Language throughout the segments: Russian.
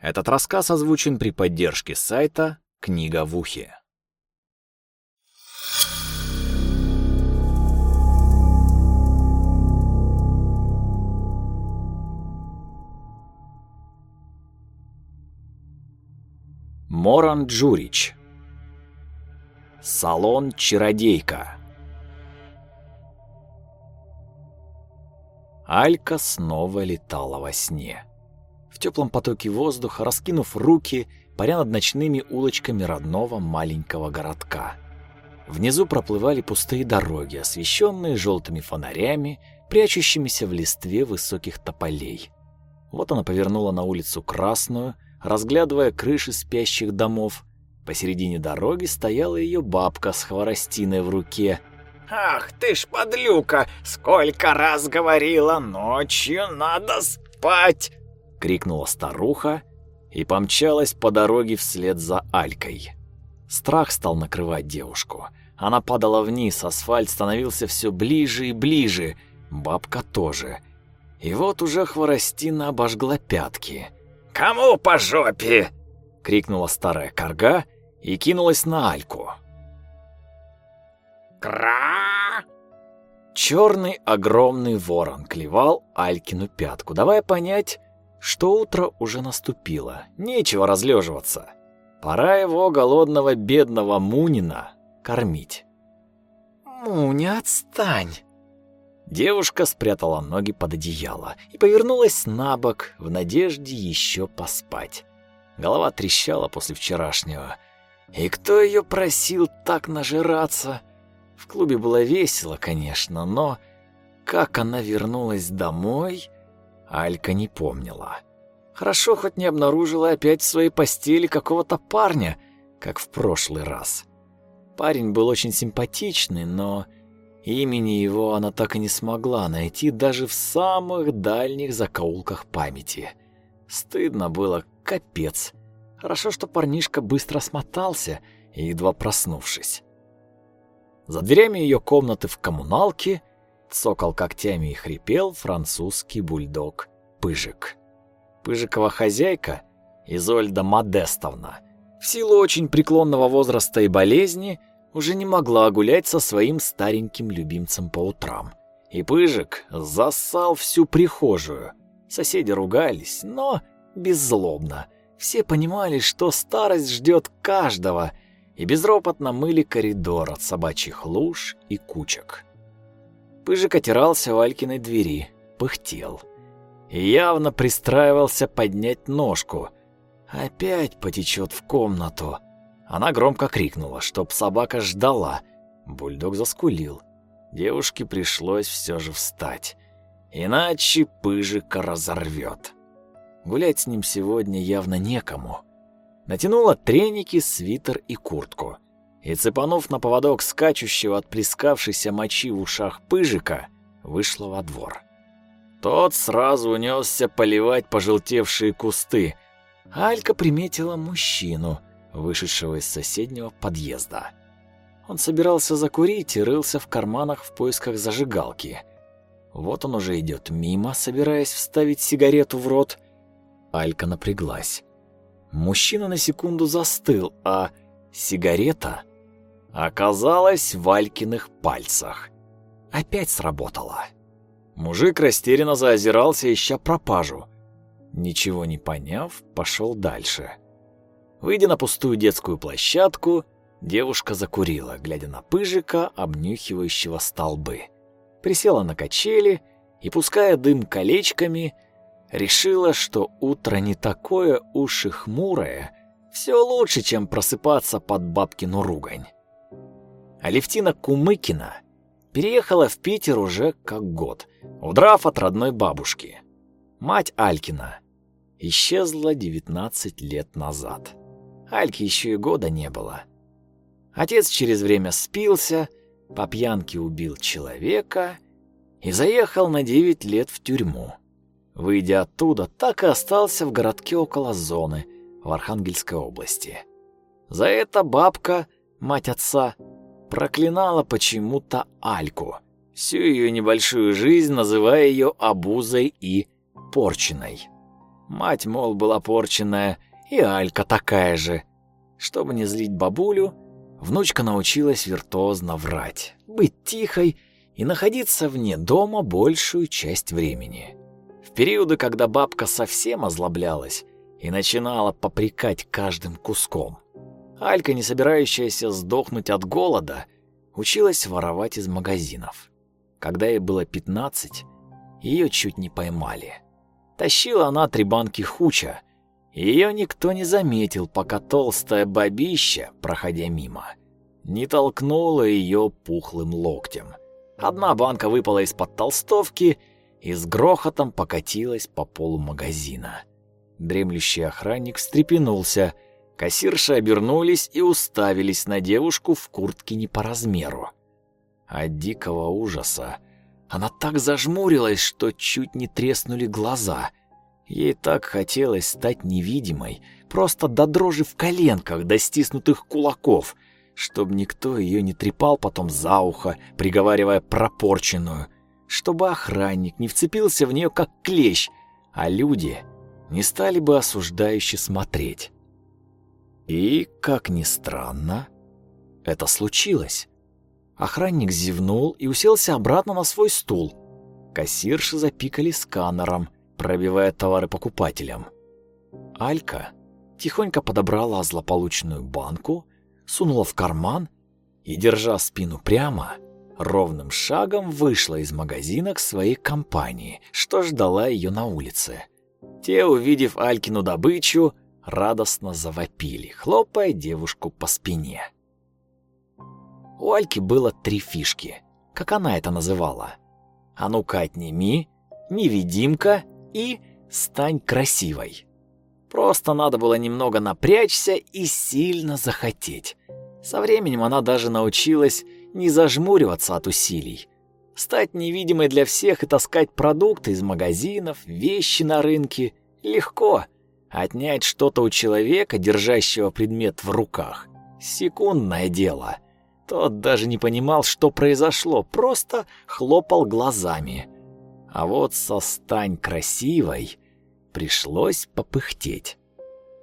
Этот рассказ озвучен при поддержке сайта «Книга в ухе». Моран Джурич Салон Чародейка Алька снова летала во сне. Теплом потоке воздуха, раскинув руки, паря над ночными улочками родного маленького городка. Внизу проплывали пустые дороги, освещенные желтыми фонарями, прячущимися в листве высоких тополей. Вот она повернула на улицу Красную, разглядывая крыши спящих домов. Посередине дороги стояла ее бабка с хворостиной в руке, «Ах ты ж подлюка! Сколько раз говорила, ночью надо спать!» — крикнула старуха и помчалась по дороге вслед за Алькой. Страх стал накрывать девушку. Она падала вниз, асфальт становился все ближе и ближе, бабка тоже. И вот уже хворостина обожгла пятки. «Кому по жопе?» — крикнула старая корга и кинулась на Альку. Кра! Черный огромный ворон клевал Алькину пятку, давая понять, что утро уже наступило. Нечего разлеживаться. Пора его голодного бедного Мунина кормить. Муня, отстань. Девушка спрятала ноги под одеяло и повернулась на бок в надежде еще поспать. Голова трещала после вчерашнего. И кто ее просил так нажираться? В клубе было весело, конечно, но как она вернулась домой, Алька не помнила. Хорошо хоть не обнаружила опять в своей постели какого-то парня, как в прошлый раз. Парень был очень симпатичный, но имени его она так и не смогла найти даже в самых дальних закоулках памяти. Стыдно было, капец. Хорошо, что парнишка быстро смотался, едва проснувшись. За дверями ее комнаты в коммуналке цокал когтями и хрипел французский бульдог Пыжик. Пыжикова хозяйка Изольда Модестовна в силу очень преклонного возраста и болезни уже не могла гулять со своим стареньким любимцем по утрам. И Пыжик засал всю прихожую. Соседи ругались, но беззлобно. Все понимали, что старость ждет каждого — и безропотно мыли коридор от собачьих луж и кучек. Пыжик отирался у Алькиной двери, пыхтел. И явно пристраивался поднять ножку. Опять потечет в комнату. Она громко крикнула, чтоб собака ждала. Бульдог заскулил. Девушке пришлось все же встать. Иначе Пыжика разорвет. Гулять с ним сегодня явно некому натянула треники, свитер и куртку. И, цепанув на поводок скачущего от плескавшейся мочи в ушах пыжика, вышла во двор. Тот сразу унесся поливать пожелтевшие кусты. Алька приметила мужчину, вышедшего из соседнего подъезда. Он собирался закурить и рылся в карманах в поисках зажигалки. Вот он уже идет мимо, собираясь вставить сигарету в рот. Алька напряглась. Мужчина на секунду застыл, а сигарета оказалась в Алькиных пальцах. Опять сработала. Мужик растерянно заозирался, ища пропажу. Ничего не поняв, пошел дальше. Выйдя на пустую детскую площадку, девушка закурила, глядя на пыжика, обнюхивающего столбы. Присела на качели и, пуская дым колечками, Решила, что утро не такое уж и хмурое, все лучше, чем просыпаться под бабкину ругань. Алевтина Кумыкина переехала в Питер уже как год, удрав от родной бабушки. Мать Алькина исчезла 19 лет назад. Альки еще и года не было. Отец через время спился, по пьянке убил человека и заехал на 9 лет в тюрьму. Выйдя оттуда, так и остался в городке около зоны в Архангельской области. За это бабка, мать отца, проклинала почему-то Альку, всю ее небольшую жизнь называя ее обузой и порченой. Мать, мол, была порченная, и Алька такая же. Чтобы не злить бабулю, внучка научилась виртуозно врать, быть тихой и находиться вне дома большую часть времени. В периоды, когда бабка совсем озлоблялась и начинала попрекать каждым куском, Алька, не собирающаяся сдохнуть от голода, училась воровать из магазинов. Когда ей было 15, ее чуть не поймали. Тащила она три банки хуча, ее никто не заметил, пока толстая бабища, проходя мимо, не толкнула ее пухлым локтем. Одна банка выпала из-под толстовки и с грохотом покатилась по полу магазина. Дремлющий охранник встрепенулся — Кассирши обернулись и уставились на девушку в куртке не по размеру. От дикого ужаса она так зажмурилась, что чуть не треснули глаза. Ей так хотелось стать невидимой, просто до дрожи в коленках, до стиснутых кулаков, чтобы никто ее не трепал потом за ухо, приговаривая пропорченную, чтобы охранник не вцепился в нее как клещ, а люди не стали бы осуждающе смотреть. И, как ни странно, это случилось. Охранник зевнул и уселся обратно на свой стул. Кассирши запикали сканером, пробивая товары покупателям. Алька тихонько подобрала злополучную банку, сунула в карман и, держа спину прямо, ровным шагом вышла из магазина к своей компании, что ждала ее на улице. Те, увидев Алькину добычу, радостно завопили, хлопая девушку по спине. У Альки было три фишки, как она это называла. «А ну-ка отними», «Невидимка» и «Стань красивой». Просто надо было немного напрячься и сильно захотеть. Со временем она даже научилась не зажмуриваться от усилий. Стать невидимой для всех и таскать продукты из магазинов, вещи на рынке легко – Отнять что-то у человека, держащего предмет в руках, секундное дело. Тот даже не понимал, что произошло, просто хлопал глазами. А вот со «стань красивой» пришлось попыхтеть.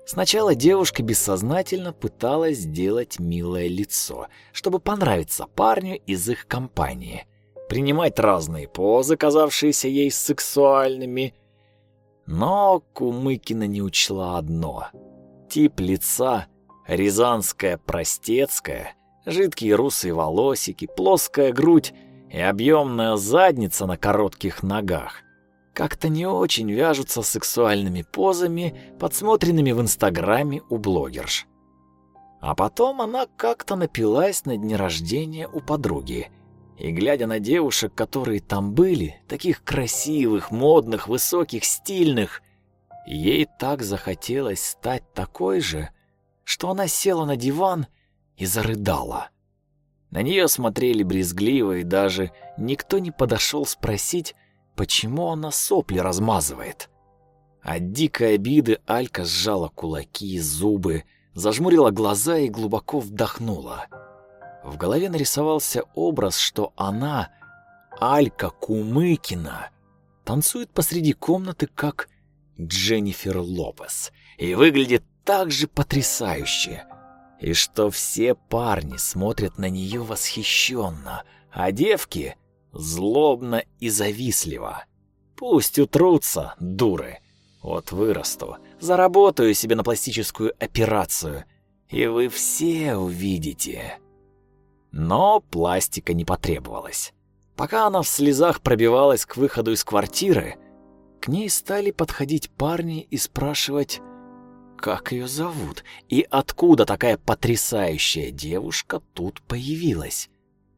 Сначала девушка бессознательно пыталась сделать милое лицо, чтобы понравиться парню из их компании, принимать разные позы, казавшиеся ей сексуальными – но Кумыкина не учла одно. Тип лица рязанская простецкая, жидкие русые волосики, плоская грудь и объемная задница на коротких ногах как-то не очень вяжутся с сексуальными позами, подсмотренными в Инстаграме у блогерш. А потом она как-то напилась на дне рождения у подруги и, глядя на девушек, которые там были, таких красивых, модных, высоких, стильных, ей так захотелось стать такой же, что она села на диван и зарыдала. На нее смотрели брезгливо, и даже никто не подошел спросить, почему она сопли размазывает. От дикой обиды Алька сжала кулаки и зубы, зажмурила глаза и глубоко вдохнула. В голове нарисовался образ, что она, Алька Кумыкина, танцует посреди комнаты, как Дженнифер Лопес, и выглядит так же потрясающе, и что все парни смотрят на нее восхищенно, а девки злобно и завистливо. Пусть утрутся, дуры. Вот вырасту, заработаю себе на пластическую операцию, и вы все увидите. Но пластика не потребовалось. Пока она в слезах пробивалась к выходу из квартиры, к ней стали подходить парни и спрашивать, как ее зовут и откуда такая потрясающая девушка тут появилась.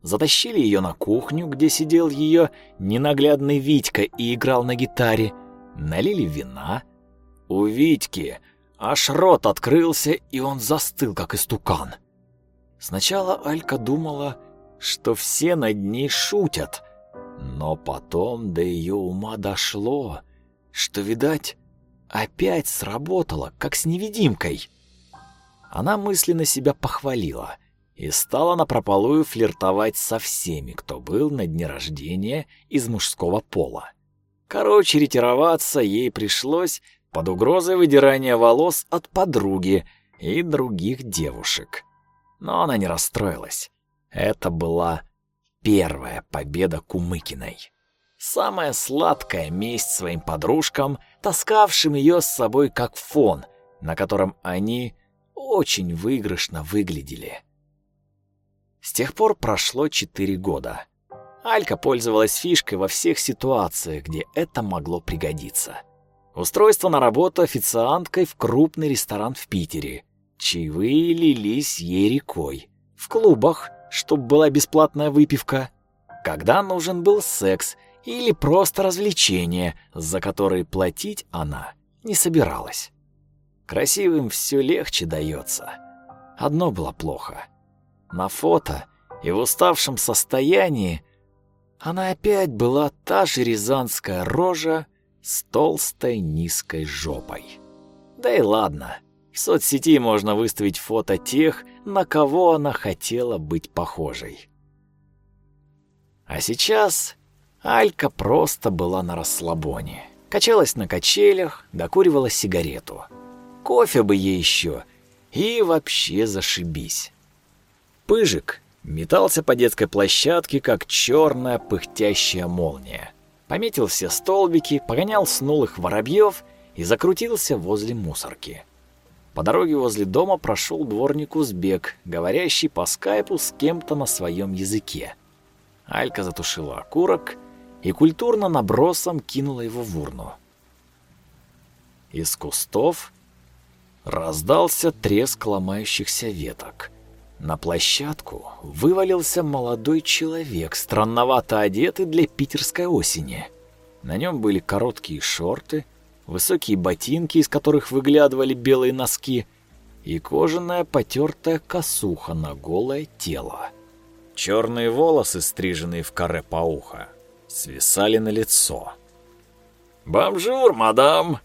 Затащили ее на кухню, где сидел ее ненаглядный Витька и играл на гитаре, налили вина. У Витьки аж рот открылся, и он застыл, как истукан. Сначала Алька думала, что все над ней шутят, но потом до ее ума дошло, что, видать, опять сработало, как с невидимкой. Она мысленно себя похвалила и стала напропалую флиртовать со всеми, кто был на дне рождения из мужского пола. Короче, ретироваться ей пришлось под угрозой выдирания волос от подруги и других девушек. Но она не расстроилась. Это была первая победа Кумыкиной. Самая сладкая месть своим подружкам, таскавшим ее с собой как фон, на котором они очень выигрышно выглядели. С тех пор прошло четыре года. Алька пользовалась фишкой во всех ситуациях, где это могло пригодиться. Устройство на работу официанткой в крупный ресторан в Питере. Чаевые лились ей рекой. В клубах, чтобы была бесплатная выпивка. Когда нужен был секс или просто развлечение, за которые платить она не собиралась. Красивым все легче дается. Одно было плохо. На фото и в уставшем состоянии она опять была та же рязанская рожа с толстой низкой жопой. Да и ладно, в соцсети можно выставить фото тех, на кого она хотела быть похожей. А сейчас Алька просто была на расслабоне. Качалась на качелях, докуривала сигарету. Кофе бы ей еще. И вообще зашибись. Пыжик метался по детской площадке, как черная пыхтящая молния. Пометил все столбики, погонял снулых воробьев и закрутился возле мусорки. По дороге возле дома прошел дворник Узбек, говорящий по скайпу с кем-то на своем языке. Алька затушила окурок и культурно набросом кинула его в урну. Из кустов раздался треск ломающихся веток. На площадку вывалился молодой человек, странновато одетый для питерской осени. На нем были короткие шорты, высокие ботинки, из которых выглядывали белые носки, и кожаная потертая косуха на голое тело. Черные волосы, стриженные в каре по ухо, свисали на лицо. «Бомжур, мадам!»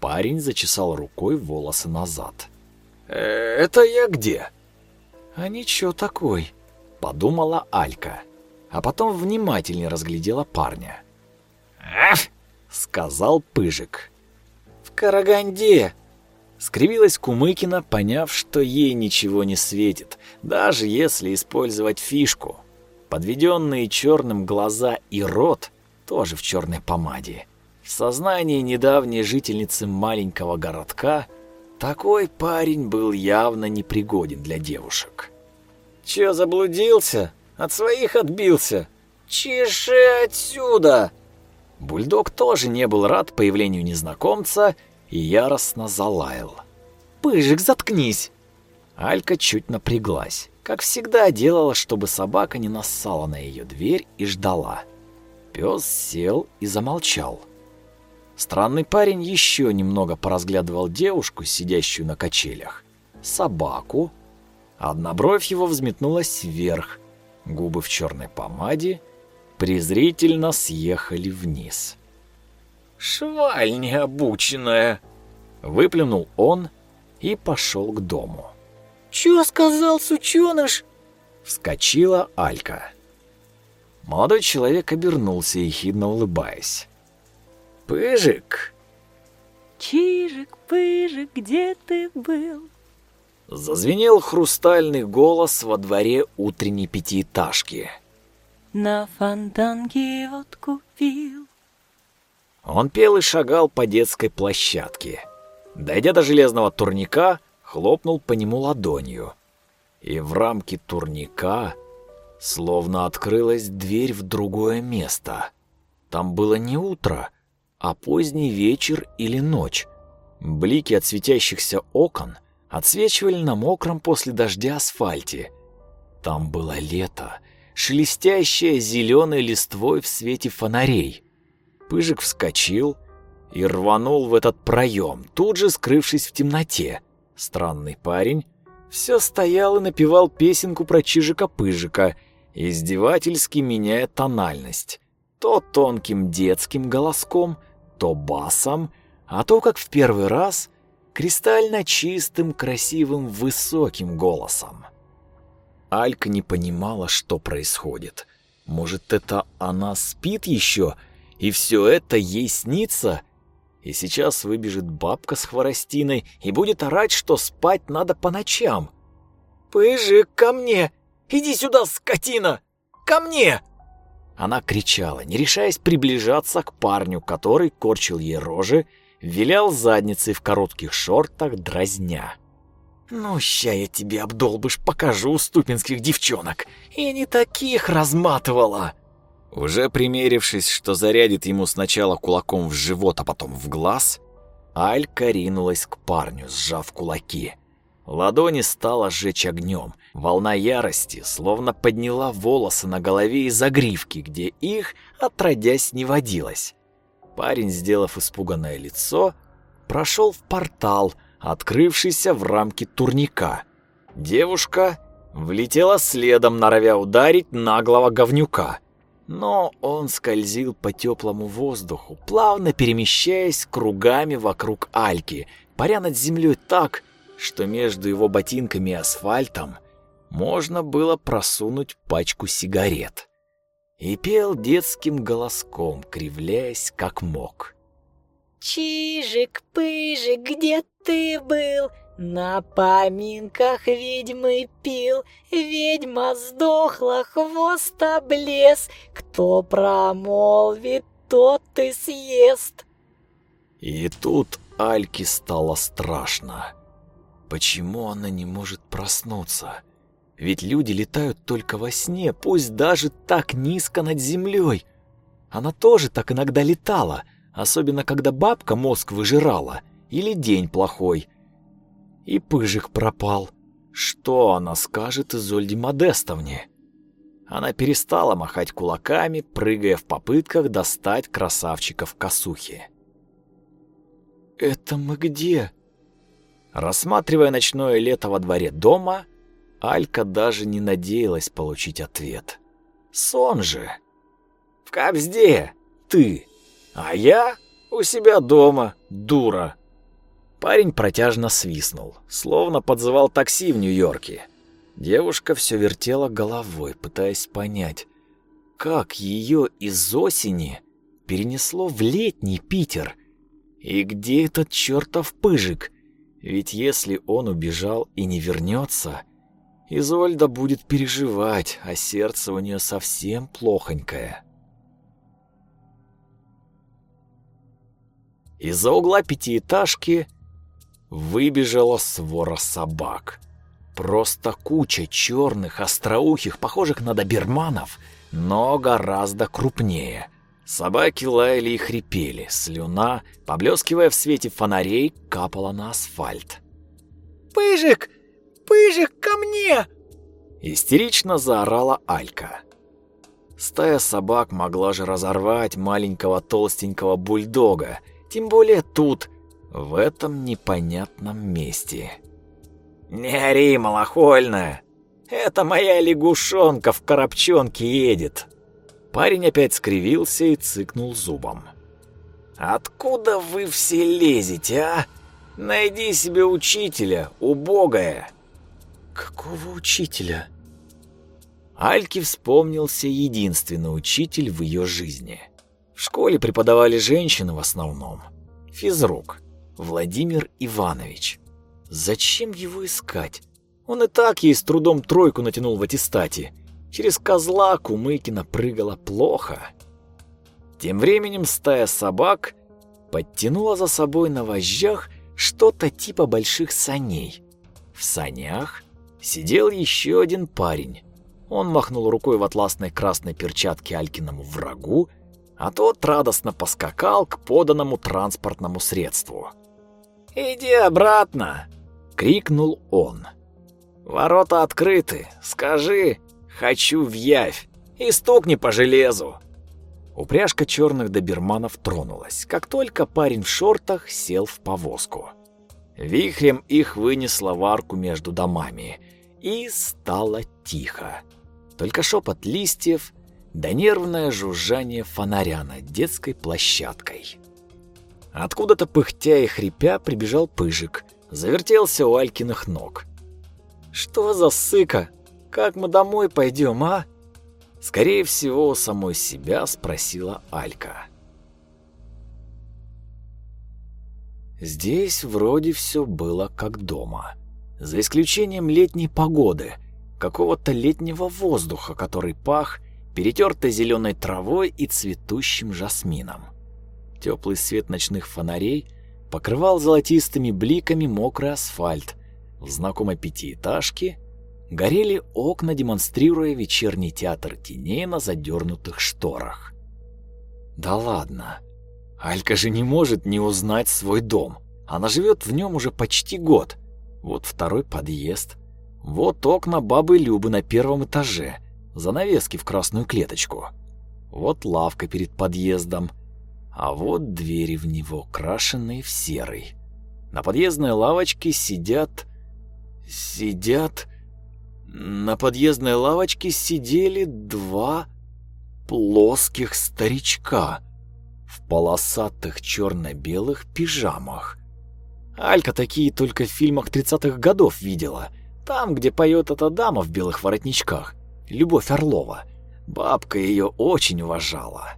Парень зачесал рукой волосы назад. «Э, «Это я где?» «А ничего такой», — подумала Алька, а потом внимательнее разглядела парня. «Аф!» — сказал Пыжик. «В Караганде!» Скривилась Кумыкина, поняв, что ей ничего не светит, даже если использовать фишку. Подведенные черным глаза и рот тоже в черной помаде. В сознании недавней жительницы маленького городка — такой парень был явно непригоден для девушек. «Чё, заблудился? От своих отбился? Чеши отсюда!» Бульдог тоже не был рад появлению незнакомца и яростно залаял. «Пыжик, заткнись!» Алька чуть напряглась, как всегда делала, чтобы собака не нассала на ее дверь и ждала. Пес сел и замолчал. Странный парень еще немного поразглядывал девушку, сидящую на качелях, собаку. Одна бровь его взметнулась вверх, губы в черной помаде презрительно съехали вниз. «Шваль необученная!» Выплюнул он и пошел к дому. «Чё сказал, сучёныш?» Вскочила Алька. Молодой человек обернулся, ехидно улыбаясь. Пыжик? Чижик, пыжик, где ты был? Зазвенел хрустальный голос во дворе утренней пятиэтажки. На фонтанке вот купил. Он пел и шагал по детской площадке. Дойдя до железного турника, хлопнул по нему ладонью. И в рамке турника словно открылась дверь в другое место. Там было не утро, а поздний вечер или ночь. Блики от светящихся окон отсвечивали на мокром после дождя асфальте. Там было лето, шелестящее зеленой листвой в свете фонарей. Пыжик вскочил и рванул в этот проем, тут же скрывшись в темноте. Странный парень все стоял и напевал песенку про Чижика-Пыжика, издевательски меняя тональность. То тонким детским голоском — то басом, а то, как в первый раз, кристально чистым, красивым, высоким голосом. Алька не понимала, что происходит. Может, это она спит еще, и все это ей снится? И сейчас выбежит бабка с хворостиной и будет орать, что спать надо по ночам. «Пыжик, ко мне! Иди сюда, скотина! Ко мне!» Она кричала, не решаясь приближаться к парню, который корчил ей рожи, вилял задницей в коротких шортах, дразня. «Ну, ща я тебе, обдолбыш, покажу ступинских девчонок. И не таких разматывала!» Уже примерившись, что зарядит ему сначала кулаком в живот, а потом в глаз, Алька ринулась к парню, сжав кулаки. Ладони стала сжечь огнем. Волна ярости словно подняла волосы на голове и загривки, где их, отродясь, не водилось. Парень, сделав испуганное лицо, прошел в портал, открывшийся в рамке турника. Девушка влетела следом, норовя ударить наглого говнюка — но он скользил по теплому воздуху, плавно перемещаясь кругами вокруг Альки, паря над землей так, что между его ботинками и асфальтом можно было просунуть пачку сигарет. И пел детским голоском, кривляясь как мог. «Чижик-пыжик, где ты был? На поминках ведьмы пил, ведьма сдохла, хвост облез, кто промолвит, тот и съест. И тут Альке стало страшно. Почему она не может проснуться? Ведь люди летают только во сне, пусть даже так низко над землей. Она тоже так иногда летала, особенно когда бабка мозг выжирала или день плохой – и пыжик пропал. Что она скажет Изольде Модестовне? Она перестала махать кулаками, прыгая в попытках достать красавчика в косухе. «Это мы где?» Рассматривая ночное лето во дворе дома, Алька даже не надеялась получить ответ. «Сон же!» «В Кобзде! Ты! А я у себя дома, дура!» Парень протяжно свистнул, словно подзывал такси в Нью-Йорке. Девушка все вертела головой, пытаясь понять, как ее из осени перенесло в летний Питер. И где этот чертов пыжик? Ведь если он убежал и не вернется, Изольда будет переживать, а сердце у нее совсем плохонькое. Из-за угла пятиэтажки выбежала свора собак. Просто куча черных, остроухих, похожих на доберманов, но гораздо крупнее. Собаки лаяли и хрипели, слюна, поблескивая в свете фонарей, капала на асфальт. «Пыжик! Пыжик, ко мне!» Истерично заорала Алька. Стая собак могла же разорвать маленького толстенького бульдога, тем более тут, в этом непонятном месте. «Не ори, малохольная! Это моя лягушонка в коробчонке едет!» Парень опять скривился и цыкнул зубом. «Откуда вы все лезете, а? Найди себе учителя, убогая!» «Какого учителя?» Альке вспомнился единственный учитель в ее жизни. В школе преподавали женщины в основном. Физрук. Владимир Иванович. Зачем его искать? Он и так ей с трудом тройку натянул в аттестате. Через козла Кумыкина прыгала плохо. Тем временем стая собак подтянула за собой на вожжах что-то типа больших саней. В санях сидел еще один парень. Он махнул рукой в атласной красной перчатке Алькиному врагу, а тот радостно поскакал к поданному транспортному средству. «Иди обратно!» — крикнул он. «Ворота открыты. Скажи, хочу в явь, и стукни по железу!» Упряжка черных доберманов тронулась, как только парень в шортах сел в повозку. Вихрем их вынесло в арку между домами, и стало тихо. Только шепот листьев да нервное жужжание фонаря над детской площадкой. Откуда-то пыхтя и хрипя прибежал Пыжик, завертелся у Алькиных ног. «Что за сыка? Как мы домой пойдем, а?» Скорее всего, самой себя спросила Алька. Здесь вроде все было как дома. За исключением летней погоды, какого-то летнего воздуха, который пах перетертой зеленой травой и цветущим жасмином. Теплый свет ночных фонарей покрывал золотистыми бликами мокрый асфальт. В знакомой пятиэтажке горели окна, демонстрируя вечерний театр теней на задернутых шторах. Да ладно. Алька же не может не узнать свой дом. Она живет в нем уже почти год. Вот второй подъезд. Вот окна бабы Любы на первом этаже. Занавески в красную клеточку. Вот лавка перед подъездом. А вот двери в него, крашенные в серый. На подъездной лавочке сидят... Сидят... На подъездной лавочке сидели два плоских старичка в полосатых черно-белых пижамах. Алька такие только в фильмах 30-х годов видела. Там, где поет эта дама в белых воротничках. Любовь Орлова. Бабка ее очень уважала.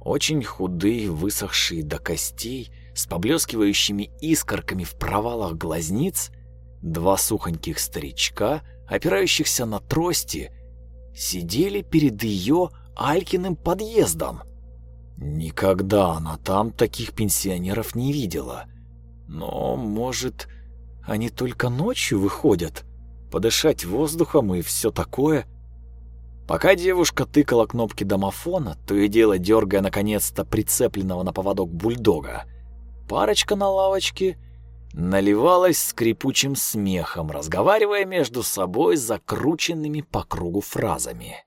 Очень худые, высохшие до костей, с поблескивающими искорками в провалах глазниц, два сухоньких старичка, опирающихся на трости, сидели перед ее Алькиным подъездом. Никогда она там таких пенсионеров не видела. Но, может, они только ночью выходят, подышать воздухом и все такое. Пока девушка тыкала кнопки домофона, то и дело дергая наконец-то прицепленного на поводок бульдога, парочка на лавочке наливалась скрипучим смехом, разговаривая между собой закрученными по кругу фразами.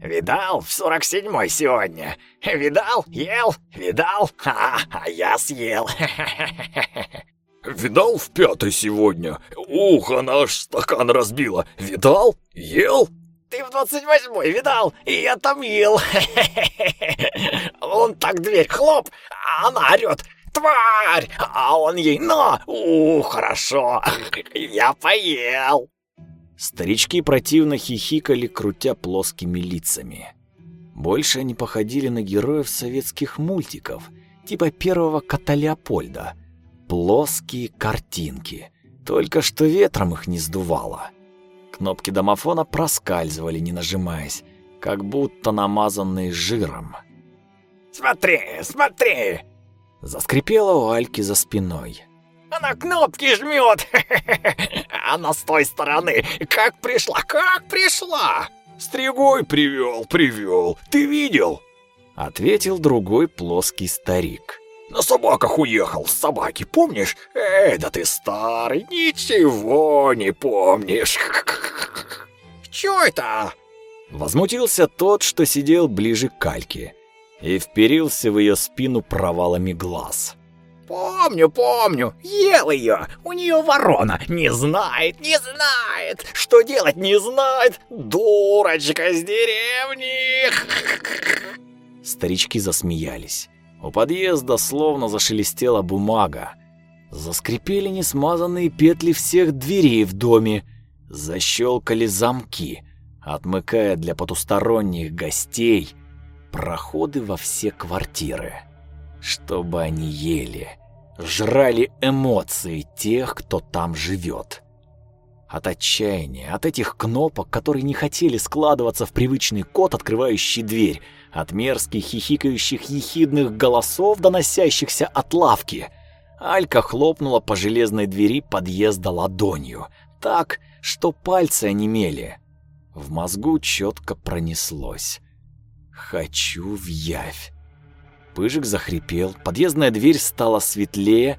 «Видал в сорок седьмой сегодня? Видал? Ел? Видал? А, а я съел. Видал в пятый сегодня? Ух, она аж стакан разбила. Видал? Ел? Ты в двадцать восьмой видал? И я там ел. Он так дверь хлоп, а она орет. Тварь! А он ей на! У, хорошо, я поел. Старички противно хихикали, крутя плоскими лицами. Больше они походили на героев советских мультиков, типа первого кота Леопольда. Плоские картинки, только что ветром их не сдувало. Кнопки домофона проскальзывали, не нажимаясь, как будто намазанные жиром. «Смотри, смотри!» Заскрипело у Альки за спиной. Она кнопки жмет. Она с той стороны. Как пришла, как пришла. Стригой привел, привел. Ты видел? Ответил другой плоский старик. На собаках уехал, с собаки, помнишь? Эй, да ты старый, ничего не помнишь. Чё это? Возмутился тот, что сидел ближе к кальке и вперился в ее спину провалами глаз. Помню, помню, ел ее. У нее ворона. Не знает, не знает. Что делать не знает. Дурочка с деревни. Старички засмеялись. У подъезда словно зашелестела бумага. Заскрипели несмазанные петли всех дверей в доме. Защелкали замки, отмыкая для потусторонних гостей проходы во все квартиры чтобы они ели, жрали эмоции тех, кто там живет. От отчаяния, от этих кнопок, которые не хотели складываться в привычный код, открывающий дверь, от мерзких хихикающих ехидных голосов, доносящихся от лавки. Алька хлопнула по железной двери подъезда ладонью, так, что пальцы онемели. В мозгу четко пронеслось. «Хочу в явь». Пыжик захрипел, подъездная дверь стала светлее,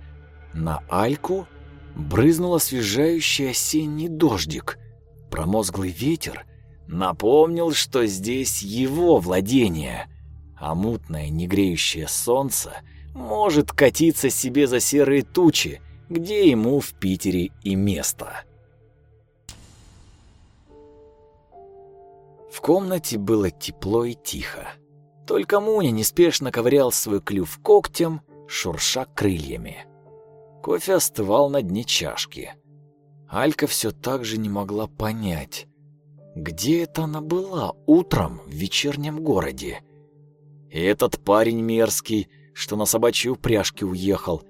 на Альку брызнул освежающий осенний дождик. Промозглый ветер напомнил, что здесь его владение, а мутное негреющее солнце может катиться себе за серые тучи, где ему в Питере и место. В комнате было тепло и тихо. Только Муня неспешно ковырял свой клюв когтем, шурша крыльями. Кофе остывал на дне чашки. Алька все так же не могла понять, где это она была утром в вечернем городе. И этот парень мерзкий, что на собачьей упряжке уехал,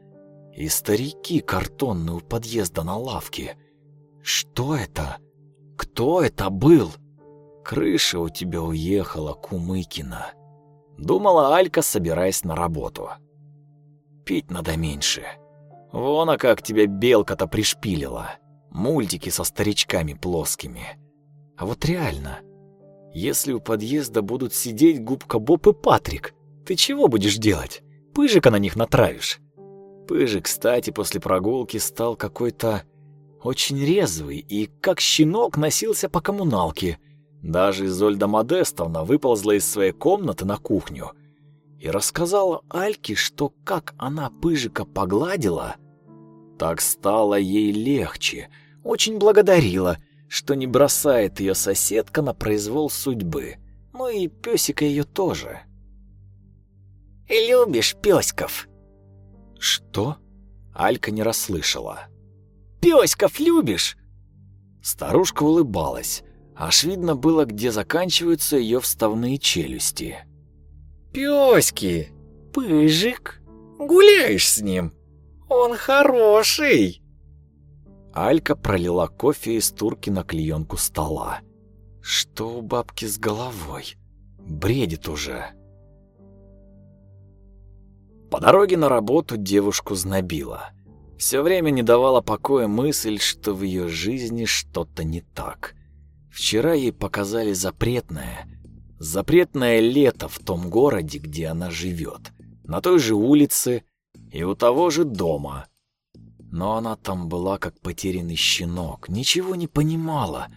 и старики картонные у подъезда на лавке. Что это? Кто это был? Крыша у тебя уехала, Кумыкина. Думала Алька, собираясь на работу. Пить надо меньше. Вон, а как тебя белка-то пришпилила. Мультики со старичками плоскими. А вот реально, если у подъезда будут сидеть губка Боб и Патрик, ты чего будешь делать? Пыжика на них натравишь. Пыжик, кстати, после прогулки стал какой-то очень резвый и, как щенок, носился по коммуналке. Даже Изольда Модестовна выползла из своей комнаты на кухню и рассказала Альке, что как она Пыжика погладила, так стало ей легче, очень благодарила, что не бросает ее соседка на произвол судьбы, ну и песика ее тоже. «Любишь пёсков?» «Что?» Алька не расслышала. «Пёсков любишь?» Старушка улыбалась, аж видно было, где заканчиваются ее вставные челюсти. «Пёски! Пыжик! Гуляешь с ним? Он хороший!» Алька пролила кофе из турки на клеенку стола. Что у бабки с головой? Бредит уже. По дороге на работу девушку знобило. Все время не давала покоя мысль, что в ее жизни что-то не так. Вчера ей показали запретное, запретное лето в том городе, где она живет, на той же улице и у того же дома. Но она там была как потерянный щенок, ничего не понимала.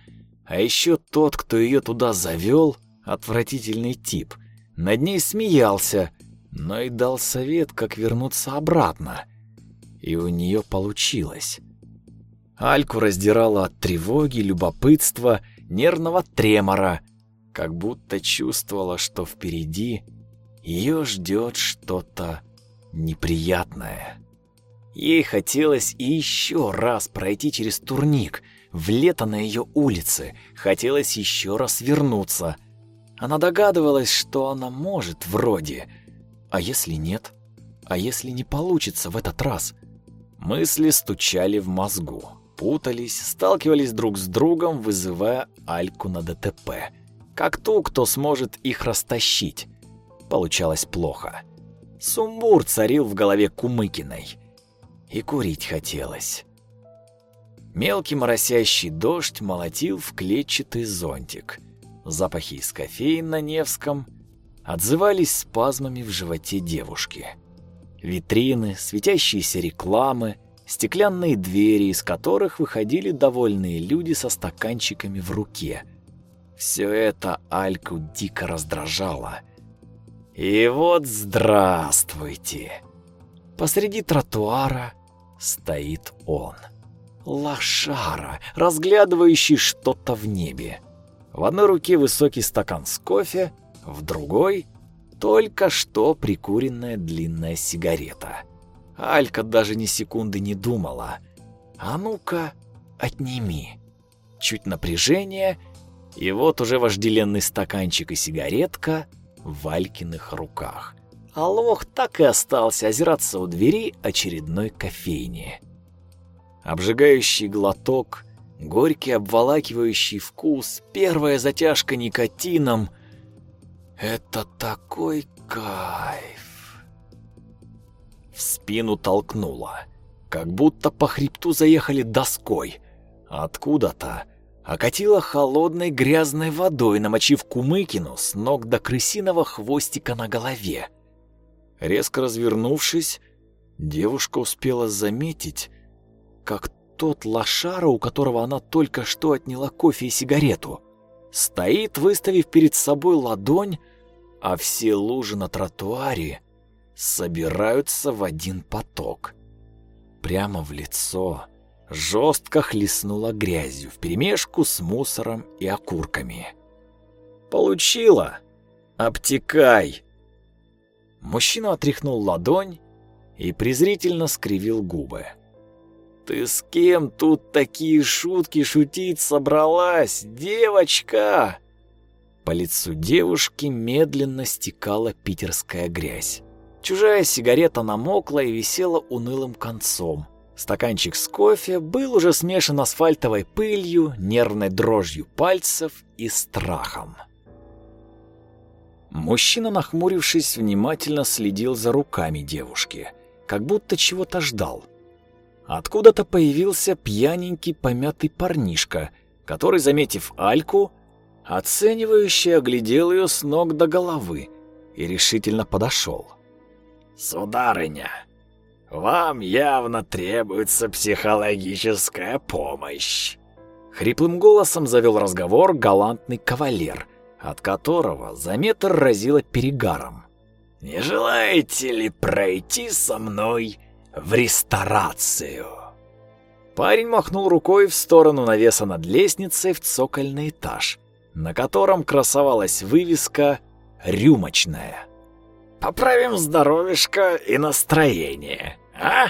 А еще тот, кто ее туда завел, отвратительный тип, над ней смеялся, но и дал совет, как вернуться обратно. И у нее получилось. Альку раздирала от тревоги, любопытства, нервного тремора, как будто чувствовала, что впереди ее ждет что-то неприятное. Ей хотелось еще раз пройти через турник, в лето на ее улице, хотелось еще раз вернуться. Она догадывалась, что она может вроде, а если нет? А если не получится в этот раз? Мысли стучали в мозгу, путались, сталкивались друг с другом, вызывая Альку на ДТП. Как ту, кто сможет их растащить. Получалось плохо. Сумбур царил в голове Кумыкиной. И курить хотелось. Мелкий моросящий дождь молотил в клетчатый зонтик. Запахи из кофеин на Невском – отзывались спазмами в животе девушки. Витрины, светящиеся рекламы, стеклянные двери, из которых выходили довольные люди со стаканчиками в руке. Все это Альку дико раздражало. И вот здравствуйте! Посреди тротуара стоит он. Лошара, разглядывающий что-то в небе. В одной руке высокий стакан с кофе, в другой — только что прикуренная длинная сигарета. Алька даже ни секунды не думала. «А ну-ка, отними». Чуть напряжение, и вот уже вожделенный стаканчик и сигаретка в Алькиных руках. А лох так и остался озираться у двери очередной кофейни. Обжигающий глоток, горький обволакивающий вкус, первая затяжка никотином — это такой кайф. В спину толкнуло, как будто по хребту заехали доской. Откуда-то окатило холодной грязной водой, намочив Кумыкину с ног до крысиного хвостика на голове. Резко развернувшись, девушка успела заметить, как тот лошара, у которого она только что отняла кофе и сигарету, стоит, выставив перед собой ладонь а все лужи на тротуаре собираются в один поток. Прямо в лицо жестко хлестнула грязью вперемешку с мусором и окурками. «Получила! Обтекай!» Мужчина отряхнул ладонь и презрительно скривил губы. «Ты с кем тут такие шутки шутить собралась, девочка?» По лицу девушки медленно стекала питерская грязь. Чужая сигарета намокла и висела унылым концом. Стаканчик с кофе был уже смешан асфальтовой пылью, нервной дрожью пальцев и страхом. Мужчина, нахмурившись, внимательно следил за руками девушки, как будто чего-то ждал. Откуда-то появился пьяненький помятый парнишка, который, заметив Альку, оценивающе оглядел ее с ног до головы и решительно подошел. «Сударыня, вам явно требуется психологическая помощь!» Хриплым голосом завел разговор галантный кавалер, от которого за метр разило перегаром. «Не желаете ли пройти со мной в ресторацию. Парень махнул рукой в сторону навеса над лестницей в цокольный этаж, на котором красовалась вывеска «Рюмочная». «Поправим здоровишко и настроение, а?»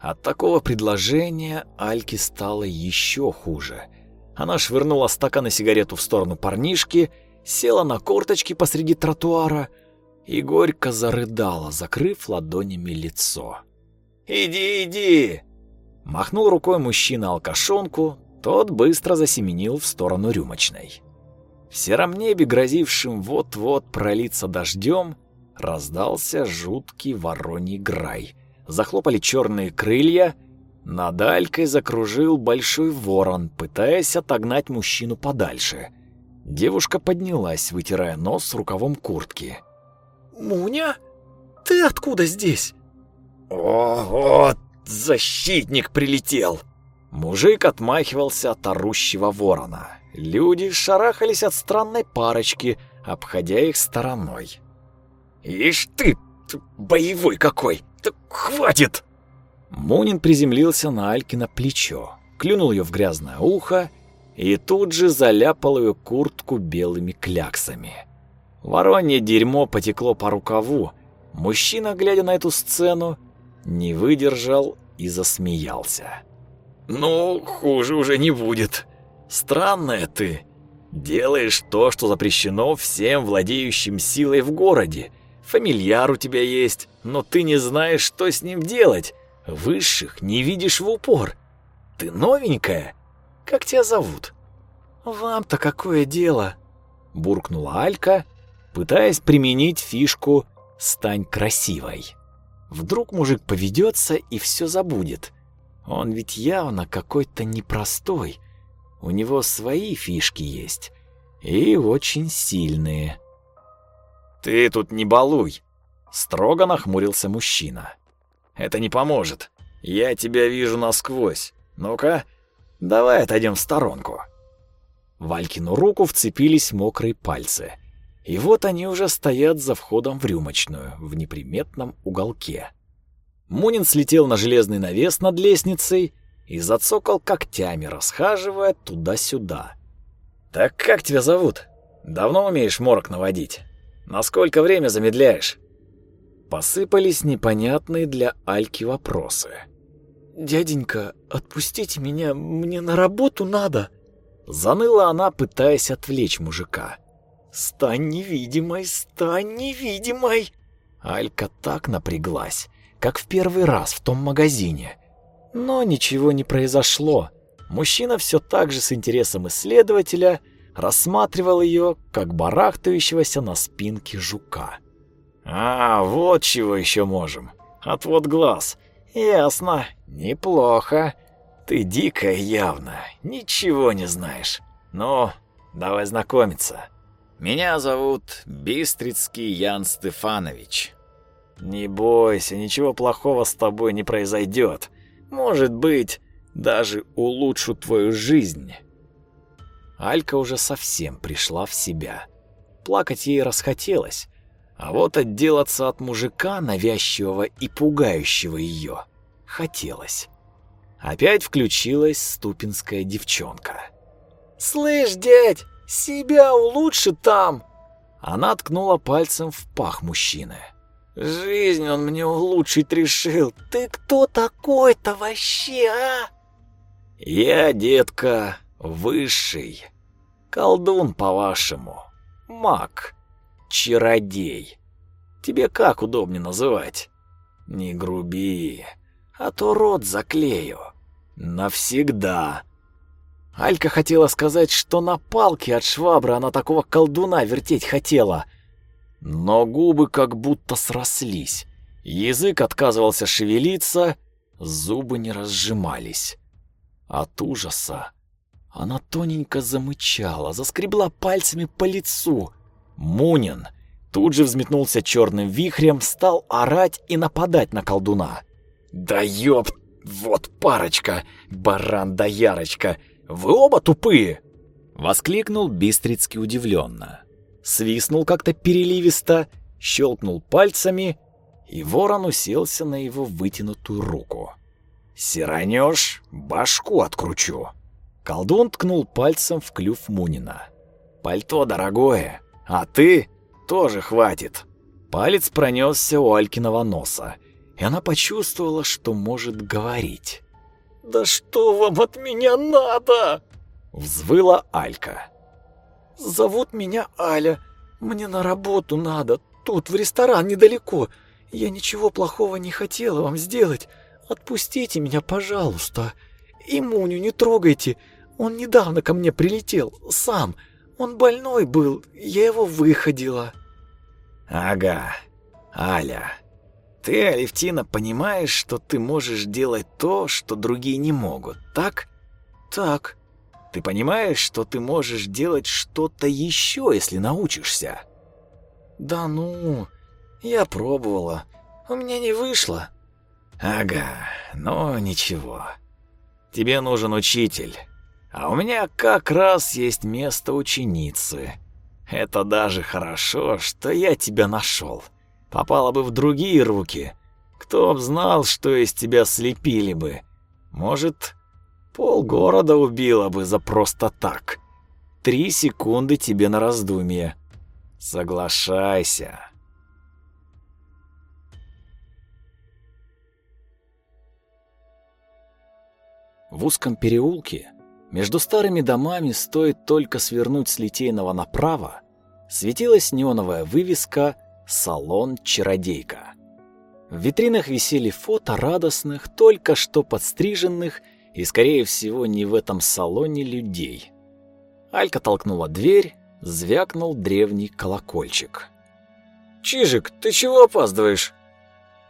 От такого предложения Альке стало еще хуже. Она швырнула стакан и сигарету в сторону парнишки, села на корточки посреди тротуара и горько зарыдала, закрыв ладонями лицо. «Иди, иди!» Махнул рукой мужчина алкашонку, тот быстро засеменил в сторону рюмочной. В сером небе, грозившем вот-вот пролиться дождем, раздался жуткий вороний грай. Захлопали черные крылья, над Алькой закружил большой ворон, пытаясь отогнать мужчину подальше. Девушка поднялась, вытирая нос рукавом куртки. «Муня? Ты откуда здесь?» «Ого, защитник прилетел!» Мужик отмахивался от орущего ворона. Люди шарахались от странной парочки, обходя их стороной. «Ишь ты, ты боевой какой! Так хватит!» Мунин приземлился на Алькино плечо, клюнул ее в грязное ухо и тут же заляпал ее куртку белыми кляксами. Воронье дерьмо потекло по рукаву. Мужчина, глядя на эту сцену, не выдержал и засмеялся. «Ну, хуже уже не будет. Странная ты. Делаешь то, что запрещено всем владеющим силой в городе. Фамильяр у тебя есть, но ты не знаешь, что с ним делать. Высших не видишь в упор. Ты новенькая. Как тебя зовут?» «Вам-то какое дело?» буркнула Алька, пытаясь применить фишку «стань красивой». Вдруг мужик поведется и все забудет. Он ведь явно какой-то непростой. У него свои фишки есть. И очень сильные. «Ты тут не балуй!» Строго нахмурился мужчина. «Это не поможет. Я тебя вижу насквозь. Ну-ка, давай отойдем в сторонку». В Алькину руку вцепились мокрые пальцы — и вот они уже стоят за входом в рюмочную, в неприметном уголке. Мунин слетел на железный навес над лестницей и зацокал когтями, расхаживая туда-сюда. «Так как тебя зовут? Давно умеешь морок наводить? На сколько время замедляешь?» Посыпались непонятные для Альки вопросы. «Дяденька, отпустите меня, мне на работу надо!» Заныла она, пытаясь отвлечь мужика. «Стань невидимой, стань невидимой!» Алька так напряглась, как в первый раз в том магазине. Но ничего не произошло. Мужчина все так же с интересом исследователя рассматривал ее, как барахтающегося на спинке жука. «А, вот чего еще можем. Отвод глаз. Ясно. Неплохо. Ты дикая явно. Ничего не знаешь. Ну, давай знакомиться. Меня зовут Бистрицкий Ян Стефанович. Не бойся, ничего плохого с тобой не произойдет. Может быть, даже улучшу твою жизнь. Алька уже совсем пришла в себя. Плакать ей расхотелось, а вот отделаться от мужика, навязчивого и пугающего ее, хотелось. Опять включилась ступинская девчонка. «Слышь, дядь, себя улучши там!» Она ткнула пальцем в пах мужчины. «Жизнь он мне улучшить решил. Ты кто такой-то вообще, а?» «Я, детка, высший. Колдун, по-вашему. Маг. Чародей. Тебе как удобнее называть? Не груби, а то рот заклею. Навсегда. Алька хотела сказать, что на палке от швабры она такого колдуна вертеть хотела. Но губы как будто срослись. Язык отказывался шевелиться, зубы не разжимались. От ужаса она тоненько замычала, заскребла пальцами по лицу. Мунин тут же взметнулся черным вихрем, стал орать и нападать на колдуна. «Да ёб, вот парочка, баран да ярочка, вы оба тупые!» Воскликнул Бистрицкий удивленно. Свистнул как-то переливисто, щелкнул пальцами, и ворон уселся на его вытянутую руку. «Сиранёшь, башку откручу!» Колдун ткнул пальцем в клюв Мунина. «Пальто дорогое, а ты тоже хватит!» Палец пронесся у Алькиного носа, и она почувствовала, что может говорить. «Да что вам от меня надо?» Взвыла Алька. «Зовут меня Аля. Мне на работу надо. Тут, в ресторан недалеко. Я ничего плохого не хотела вам сделать. Отпустите меня, пожалуйста. И Муню не трогайте. Он недавно ко мне прилетел. Сам. Он больной был. Я его выходила». «Ага. Аля, ты, Алевтина, понимаешь, что ты можешь делать то, что другие не могут, так? Так. Ты понимаешь, что ты можешь делать что-то еще, если научишься? Да ну, я пробовала. У меня не вышло. Ага, но ничего. Тебе нужен учитель. А у меня как раз есть место ученицы. Это даже хорошо, что я тебя нашел попала бы в другие руки, кто б знал, что из тебя слепили бы. Может, полгорода убила бы за просто так. Три секунды тебе на раздумье. Соглашайся. В узком переулке, между старыми домами, стоит только свернуть с Литейного направо, светилась неоновая вывеска Салон «Чародейка». В витринах висели фото радостных, только что подстриженных и, скорее всего, не в этом салоне людей. Алька толкнула дверь, звякнул древний колокольчик. «Чижик, ты чего опаздываешь?»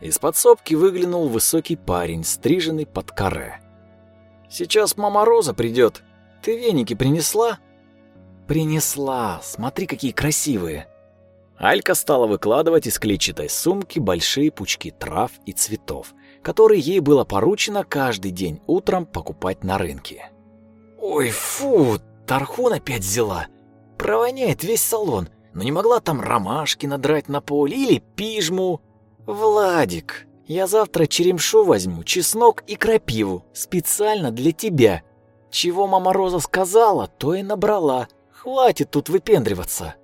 Из подсобки выглянул высокий парень, стриженный под каре. «Сейчас мама Роза придет. Ты веники принесла?» «Принесла. Смотри, какие красивые!» Алька стала выкладывать из клетчатой сумки большие пучки трав и цветов, которые ей было поручено каждый день утром покупать на рынке. «Ой, фу, Тархун опять взяла. Провоняет весь салон, но не могла там ромашки надрать на поле или пижму. Владик, я завтра черемшу возьму, чеснок и крапиву, специально для тебя. Чего мама Роза сказала, то и набрала. Хватит тут выпендриваться».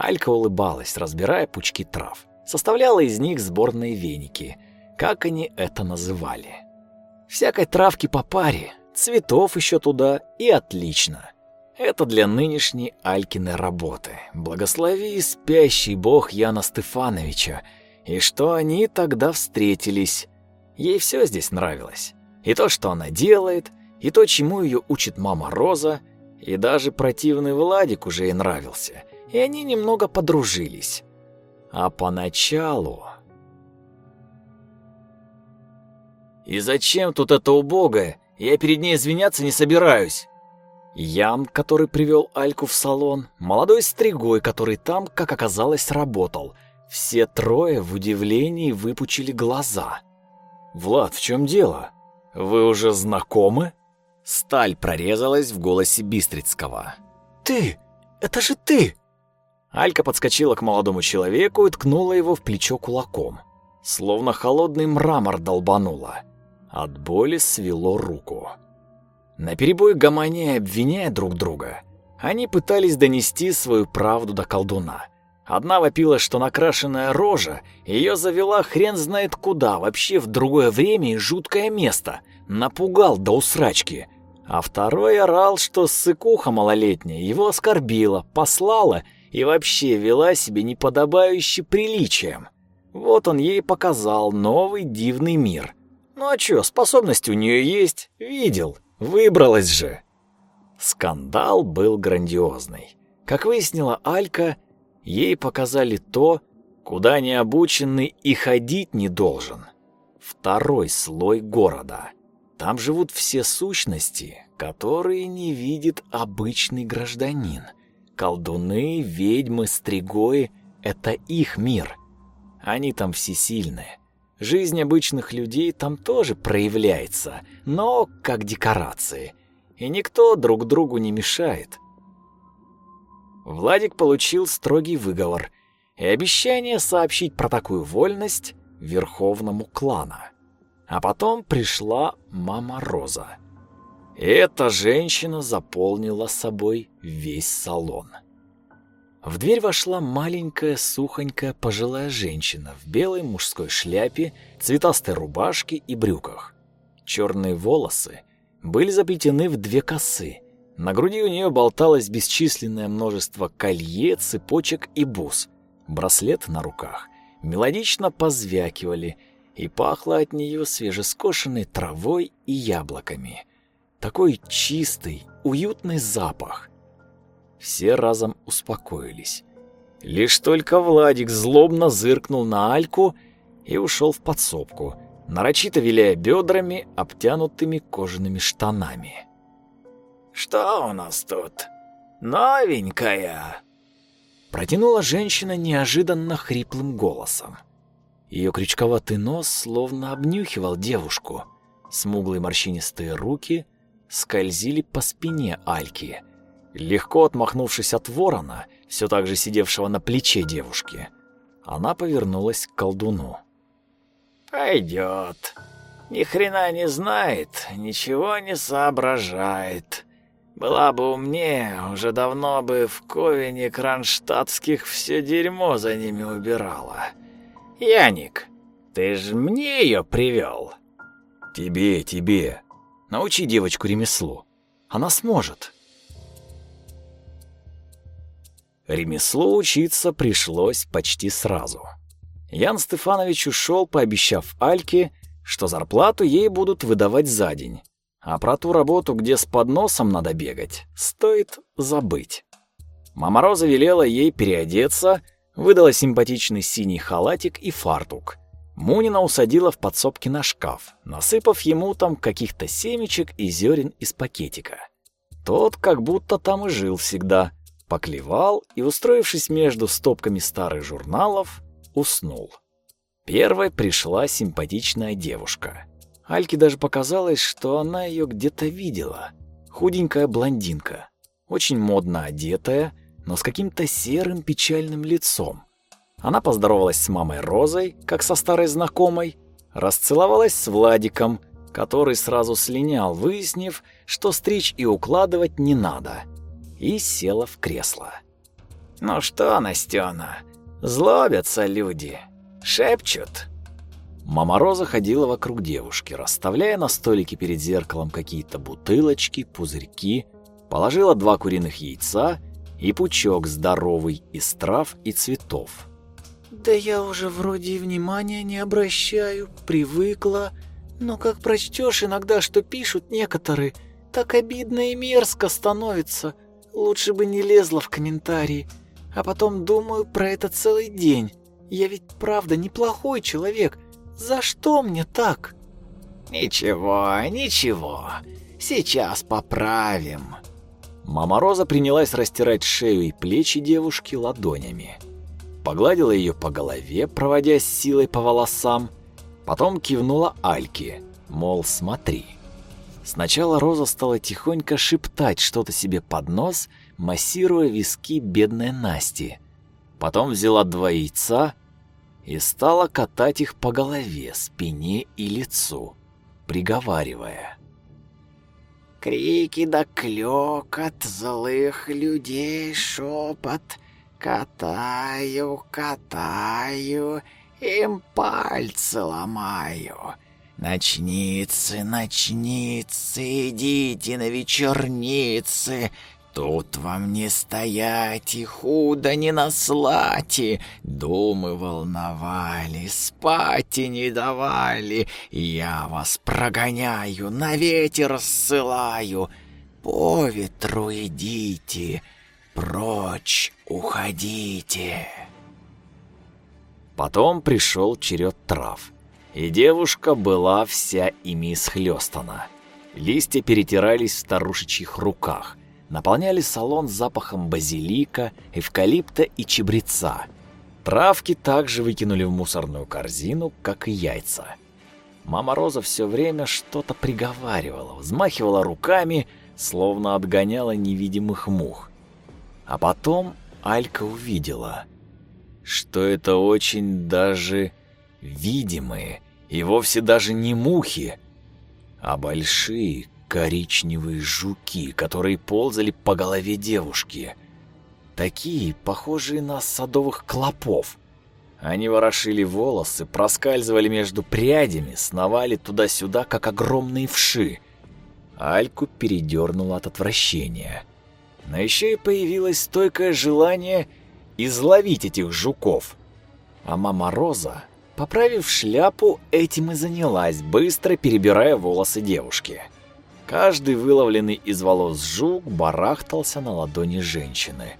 Алька улыбалась, разбирая пучки трав. Составляла из них сборные веники. Как они это называли? Всякой травки по паре, цветов еще туда и отлично. Это для нынешней Алькиной работы. Благослови спящий бог Яна Стефановича. И что они тогда встретились. Ей все здесь нравилось. И то, что она делает, и то, чему ее учит мама Роза, и даже противный Владик уже ей нравился и они немного подружились. А поначалу... «И зачем тут это убогое? Я перед ней извиняться не собираюсь». Ян, который привел Альку в салон, молодой стригой, который там, как оказалось, работал. Все трое в удивлении выпучили глаза. «Влад, в чем дело? Вы уже знакомы?» Сталь прорезалась в голосе Бистрицкого. «Ты! Это же ты!» Алька подскочила к молодому человеку и ткнула его в плечо кулаком. Словно холодный мрамор долбанула. От боли свело руку. На перебой гомония обвиняя друг друга, они пытались донести свою правду до колдуна. Одна вопила, что накрашенная рожа ее завела хрен знает куда, вообще в другое время и жуткое место, напугал до усрачки. А второй орал, что сыкуха малолетняя его оскорбила, послала и вообще вела себя неподобающе приличием. Вот он ей показал новый дивный мир. Ну а чё, способности у нее есть, видел, выбралась же. Скандал был грандиозный. Как выяснила Алька, ей показали то, куда необученный и ходить не должен. Второй слой города. Там живут все сущности, которые не видит обычный гражданин. Колдуны, ведьмы, стригои — это их мир. Они там всесильные. Жизнь обычных людей там тоже проявляется, но как декорации. И никто друг другу не мешает. Владик получил строгий выговор и обещание сообщить про такую вольность верховному клана. А потом пришла мама Роза. Эта женщина заполнила собой весь салон. В дверь вошла маленькая, сухонькая пожилая женщина в белой мужской шляпе, цветастой рубашке и брюках. Черные волосы были заплетены в две косы. На груди у нее болталось бесчисленное множество колье, цепочек и бус. Браслеты на руках мелодично позвякивали, и пахло от нее свежескошенной травой и яблоками. Такой чистый, уютный запах. Все разом успокоились. Лишь только Владик злобно зыркнул на Альку и ушел в подсобку, нарочито виляя бедрами, обтянутыми кожаными штанами. «Что у нас тут? Новенькая?» Протянула женщина неожиданно хриплым голосом. Ее крючковатый нос словно обнюхивал девушку. Смуглые морщинистые руки скользили по спине Альки. Легко отмахнувшись от ворона, все так же сидевшего на плече девушки, она повернулась к колдуну. «Пойдет. Ни хрена не знает, ничего не соображает. Была бы умнее, уже давно бы в Ковине кронштадтских все дерьмо за ними убирала. Яник, ты ж мне ее привел. Тебе, тебе. Научи девочку ремеслу. Она сможет. Ремеслу учиться пришлось почти сразу. Ян Стефанович ушел, пообещав Альке, что зарплату ей будут выдавать за день. А про ту работу, где с подносом надо бегать, стоит забыть. Мама Роза велела ей переодеться, выдала симпатичный синий халатик и фартук. Мунина усадила в подсобке на шкаф, насыпав ему там каких-то семечек и зерен из пакетика. Тот как будто там и жил всегда, поклевал и, устроившись между стопками старых журналов, уснул. Первой пришла симпатичная девушка. Альке даже показалось, что она ее где-то видела. Худенькая блондинка, очень модно одетая, но с каким-то серым печальным лицом. Она поздоровалась с мамой Розой, как со старой знакомой, расцеловалась с Владиком, который сразу слинял, выяснив, что стричь и укладывать не надо, и села в кресло. «Ну что, Настена, злобятся люди, шепчут». Мама Роза ходила вокруг девушки, расставляя на столике перед зеркалом какие-то бутылочки, пузырьки, положила два куриных яйца и пучок здоровый из трав и цветов. «Да я уже вроде и внимания не обращаю, привыкла, но как прочтешь иногда, что пишут некоторые, так обидно и мерзко становится, лучше бы не лезла в комментарии, а потом думаю про это целый день. Я ведь правда неплохой человек, за что мне так? Ничего, ничего. Сейчас поправим. Мама Роза принялась растирать шею и плечи девушки ладонями. Погладила ее по голове, проводя силой по волосам, потом кивнула Альке, мол, смотри. Сначала Роза стала тихонько шептать что-то себе под нос, массируя виски бедной Насти. Потом взяла два яйца и стала катать их по голове, спине и лицу, приговаривая. «Крики да клёкот злых людей шепот, катаю, катаю, им пальцы ломаю». Ночницы, ночницы, идите на вечерницы, Тут вам не стоять и худо не наслати, Думы волновали, спать и не давали, Я вас прогоняю, на ветер ссылаю, По ветру идите, прочь уходите. Потом пришел черед трав, и девушка была вся ими исхлестана. Листья перетирались в старушечьих руках, наполняли салон запахом базилика, эвкалипта и чебреца. Травки также выкинули в мусорную корзину, как и яйца. Мама Роза все время что-то приговаривала, взмахивала руками, словно отгоняла невидимых мух. А потом Алька увидела, что это очень даже видимые и вовсе даже не мухи, а большие коричневые жуки, которые ползали по голове девушки. Такие, похожие на садовых клопов. Они ворошили волосы, проскальзывали между прядями, сновали туда-сюда, как огромные вши. Альку передернуло от отвращения. Но еще и появилось стойкое желание изловить этих жуков. А мама Роза, поправив шляпу, этим и занялась, быстро перебирая волосы девушки. Каждый выловленный из волос жук барахтался на ладони женщины,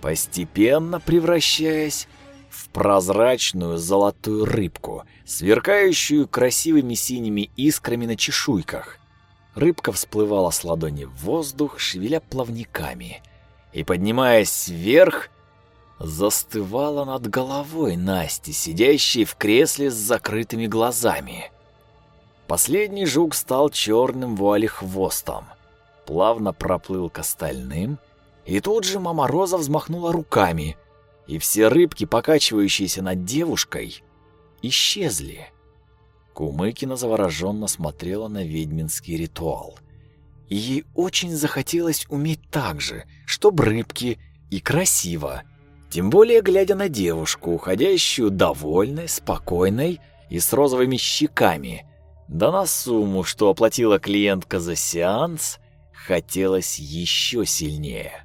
постепенно превращаясь в прозрачную золотую рыбку, сверкающую красивыми синими искрами на чешуйках. Рыбка всплывала с ладони в воздух, шевеля плавниками, и, поднимаясь вверх, застывала над головой Насти, сидящей в кресле с закрытыми глазами. Последний жук стал черным вуалехвостом, плавно проплыл к остальным, и тут же мама Роза взмахнула руками, и все рыбки, покачивающиеся над девушкой, исчезли. Кумыкина завороженно смотрела на ведьминский ритуал. И ей очень захотелось уметь так же, чтобы рыбки и красиво. Тем более глядя на девушку, уходящую довольной, спокойной и с розовыми щеками – да на сумму, что оплатила клиентка за сеанс, хотелось еще сильнее.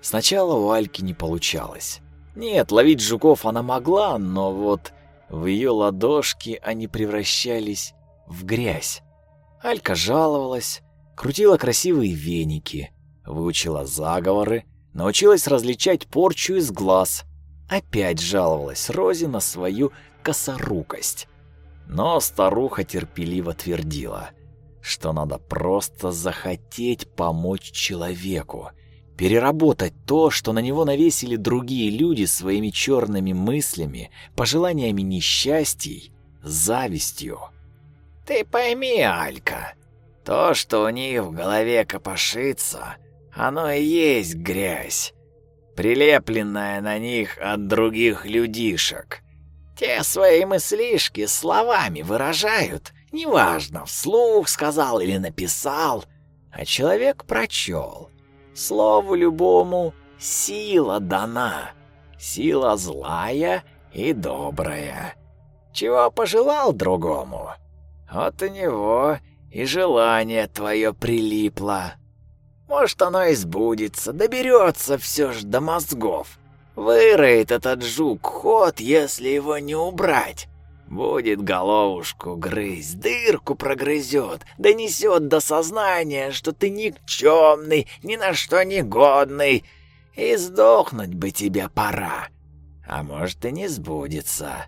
Сначала у Альки не получалось. Нет, ловить жуков она могла, но вот в ее ладошки они превращались в грязь. Алька жаловалась, крутила красивые веники, выучила заговоры, научилась различать порчу из глаз. Опять жаловалась Розе на свою косорукость. Но старуха терпеливо твердила, что надо просто захотеть помочь человеку, переработать то, что на него навесили другие люди своими черными мыслями, пожеланиями несчастий, завистью. Ты пойми, Алька, то, что у них в голове копошится, оно и есть грязь, прилепленная на них от других людишек. Те свои мыслишки словами выражают, неважно, вслух сказал или написал, а человек прочел. Слову любому сила дана, сила злая и добрая. Чего пожелал другому, вот у него и желание твое прилипло. Может, оно и сбудется, доберется все ж до мозгов. Выроет этот жук ход, если его не убрать. Будет головушку грызть, дырку прогрызет, донесет до сознания, что ты никчемный, ни на что не годный, и сдохнуть бы тебе пора. А может и не сбудется.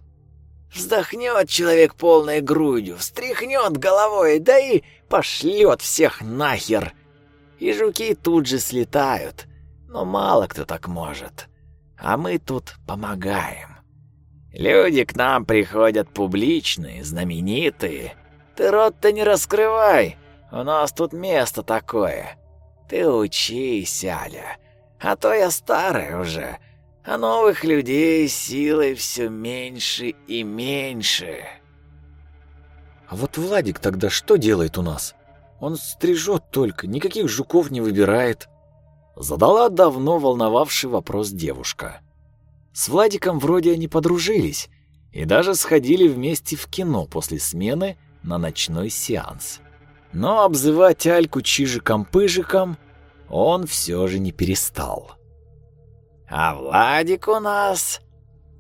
Вздохнет человек полной грудью, встряхнет головой, да и пошлет всех нахер. И жуки тут же слетают, но мало кто так может а мы тут помогаем. Люди к нам приходят публичные, знаменитые. Ты рот-то не раскрывай, у нас тут место такое. Ты учись, Аля, а то я старый уже, а новых людей силой все меньше и меньше. А вот Владик тогда что делает у нас? Он стрижет только, никаких жуков не выбирает. Задала давно волновавший вопрос девушка. С Владиком вроде они подружились и даже сходили вместе в кино после смены на ночной сеанс. Но обзывать Альку чижиком-пыжиком он все же не перестал. «А Владик у нас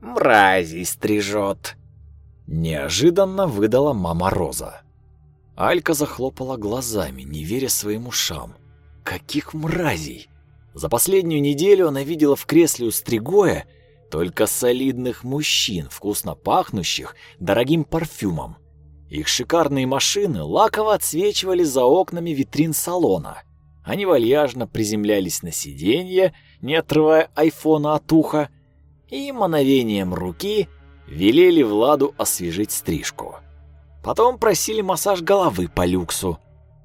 мразей стрижет», — неожиданно выдала мама Роза. Алька захлопала глазами, не веря своим ушам. Каких мразей! За последнюю неделю она видела в кресле у Стригоя только солидных мужчин, вкусно пахнущих дорогим парфюмом. Их шикарные машины лаково отсвечивали за окнами витрин салона. Они вальяжно приземлялись на сиденье, не отрывая айфона от уха, и мановением руки велели Владу освежить стрижку. Потом просили массаж головы по люксу.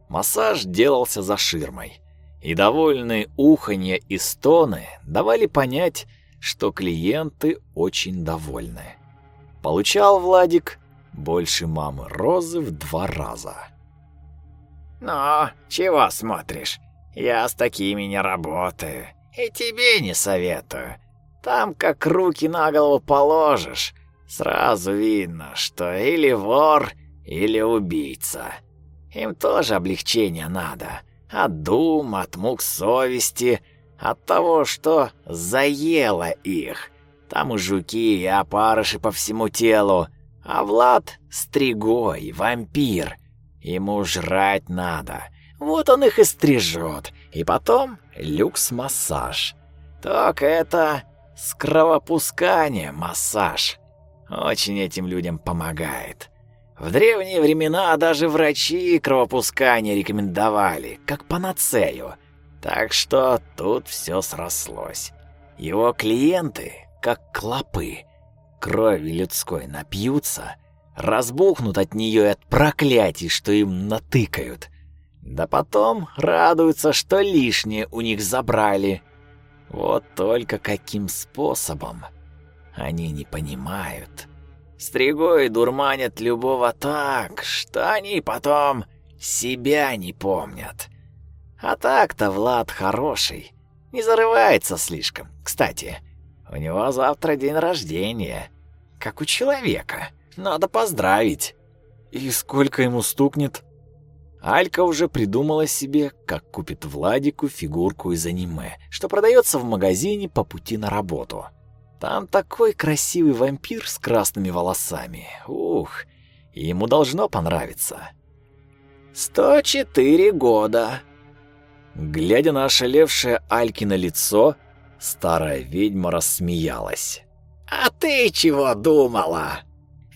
Массаж делался за ширмой, и довольные уханье и стоны давали понять, что клиенты очень довольны. Получал Владик больше мамы Розы в два раза. «Ну, чего смотришь? Я с такими не работаю, и тебе не советую. Там как руки на голову положишь, сразу видно, что или вор, или убийца. Им тоже облегчение надо, от дум, от мук совести — от того, что заело их. Там и жуки, и опарыши по всему телу. А Влад — стригой, вампир. Ему жрать надо. Вот он их и стрижет. И потом люкс-массаж. Только это с кровопусканием массаж. Очень этим людям помогает. В древние времена даже врачи кровопускание рекомендовали, как панацею. Так что тут все срослось. Его клиенты, как клопы, крови людской напьются, разбухнут от нее и от проклятий, что им натыкают. Да потом радуются, что лишнее у них забрали. Вот только каким способом они не понимают. Стригой дурманят любого так, что они потом себя не помнят. А так-то Влад хороший. Не зарывается слишком. Кстати, у него завтра день рождения. Как у человека. Надо поздравить. И сколько ему стукнет? Алька уже придумала себе, как купит Владику фигурку из аниме, что продается в магазине по пути на работу. Там такой красивый вампир с красными волосами. Ух, ему должно понравиться. «Сто четыре года», Глядя на ошалевшее Алькино лицо, старая ведьма рассмеялась. «А ты чего думала?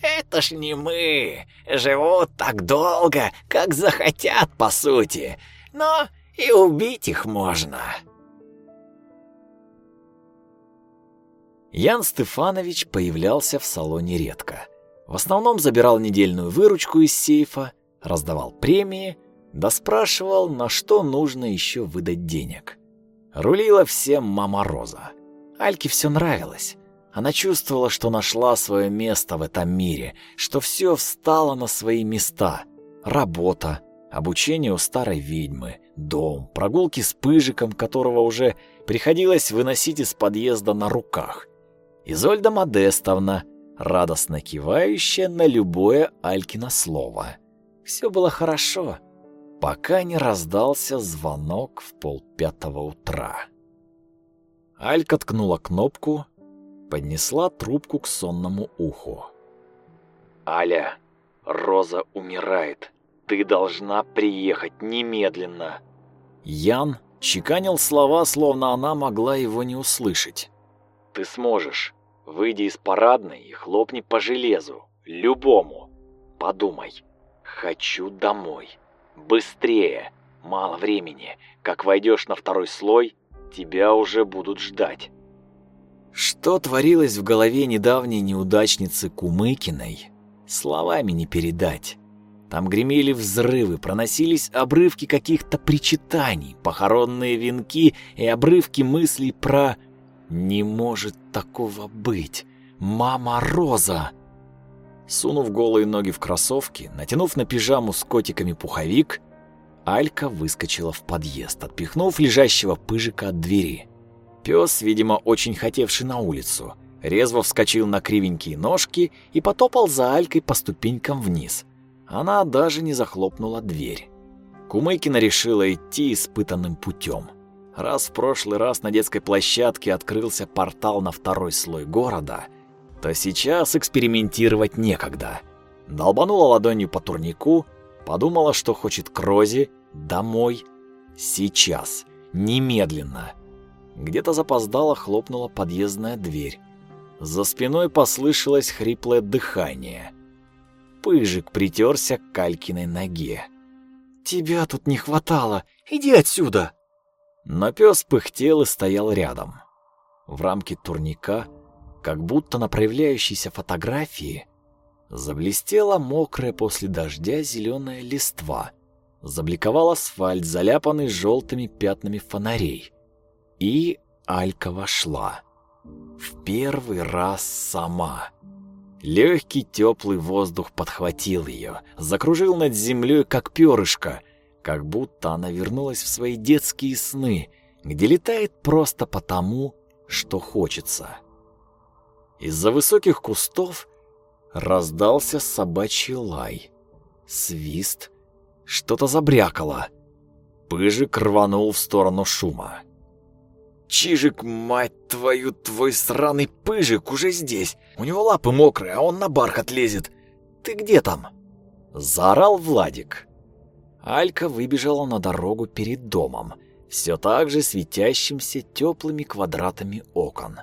Это ж не мы. Живут так долго, как захотят, по сути. Но и убить их можно». Ян Стефанович появлялся в салоне редко. В основном забирал недельную выручку из сейфа, раздавал премии – да спрашивал, на что нужно еще выдать денег. Рулила всем мама Роза. Альке все нравилось. Она чувствовала, что нашла свое место в этом мире, что все встало на свои места. Работа, обучение у старой ведьмы, дом, прогулки с пыжиком, которого уже приходилось выносить из подъезда на руках. Изольда Модестовна, радостно кивающая на любое Алькино слово. Все было хорошо пока не раздался звонок в полпятого утра. Алька ткнула кнопку, поднесла трубку к сонному уху. «Аля, Роза умирает. Ты должна приехать немедленно». Ян чеканил слова, словно она могла его не услышать. «Ты сможешь. Выйди из парадной и хлопни по железу. Любому. Подумай. Хочу домой». Быстрее! Мало времени. Как войдешь на второй слой, тебя уже будут ждать. Что творилось в голове недавней неудачницы Кумыкиной, словами не передать. Там гремели взрывы, проносились обрывки каких-то причитаний, похоронные венки и обрывки мыслей про «не может такого быть, мама Роза». Сунув голые ноги в кроссовки, натянув на пижаму с котиками пуховик, Алька выскочила в подъезд, отпихнув лежащего пыжика от двери. Пес, видимо, очень хотевший на улицу, резво вскочил на кривенькие ножки и потопал за Алькой по ступенькам вниз. Она даже не захлопнула дверь. Кумыкина решила идти испытанным путем. Раз в прошлый раз на детской площадке открылся портал на второй слой города, то сейчас экспериментировать некогда. Долбанула ладонью по турнику, подумала, что хочет к Розе, домой, сейчас, немедленно. Где-то запоздало хлопнула подъездная дверь. За спиной послышалось хриплое дыхание. Пыжик притерся к Калькиной ноге. «Тебя тут не хватало! Иди отсюда!» Но пес пыхтел и стоял рядом. В рамке турника, как будто на проявляющейся фотографии, заблестела мокрая после дождя зеленая листва, забликовал асфальт, заляпанный желтыми пятнами фонарей. И Алька вошла. В первый раз сама. Легкий теплый воздух подхватил ее, закружил над землей, как перышко, как будто она вернулась в свои детские сны, где летает просто потому, что хочется. Из-за высоких кустов раздался собачий лай, свист, что-то забрякало. Пыжик рванул в сторону шума. «Чижик, мать твою, твой сраный пыжик уже здесь. У него лапы мокрые, а он на бархат лезет. Ты где там?» Заорал Владик. Алька выбежала на дорогу перед домом, все так же светящимся теплыми квадратами окон.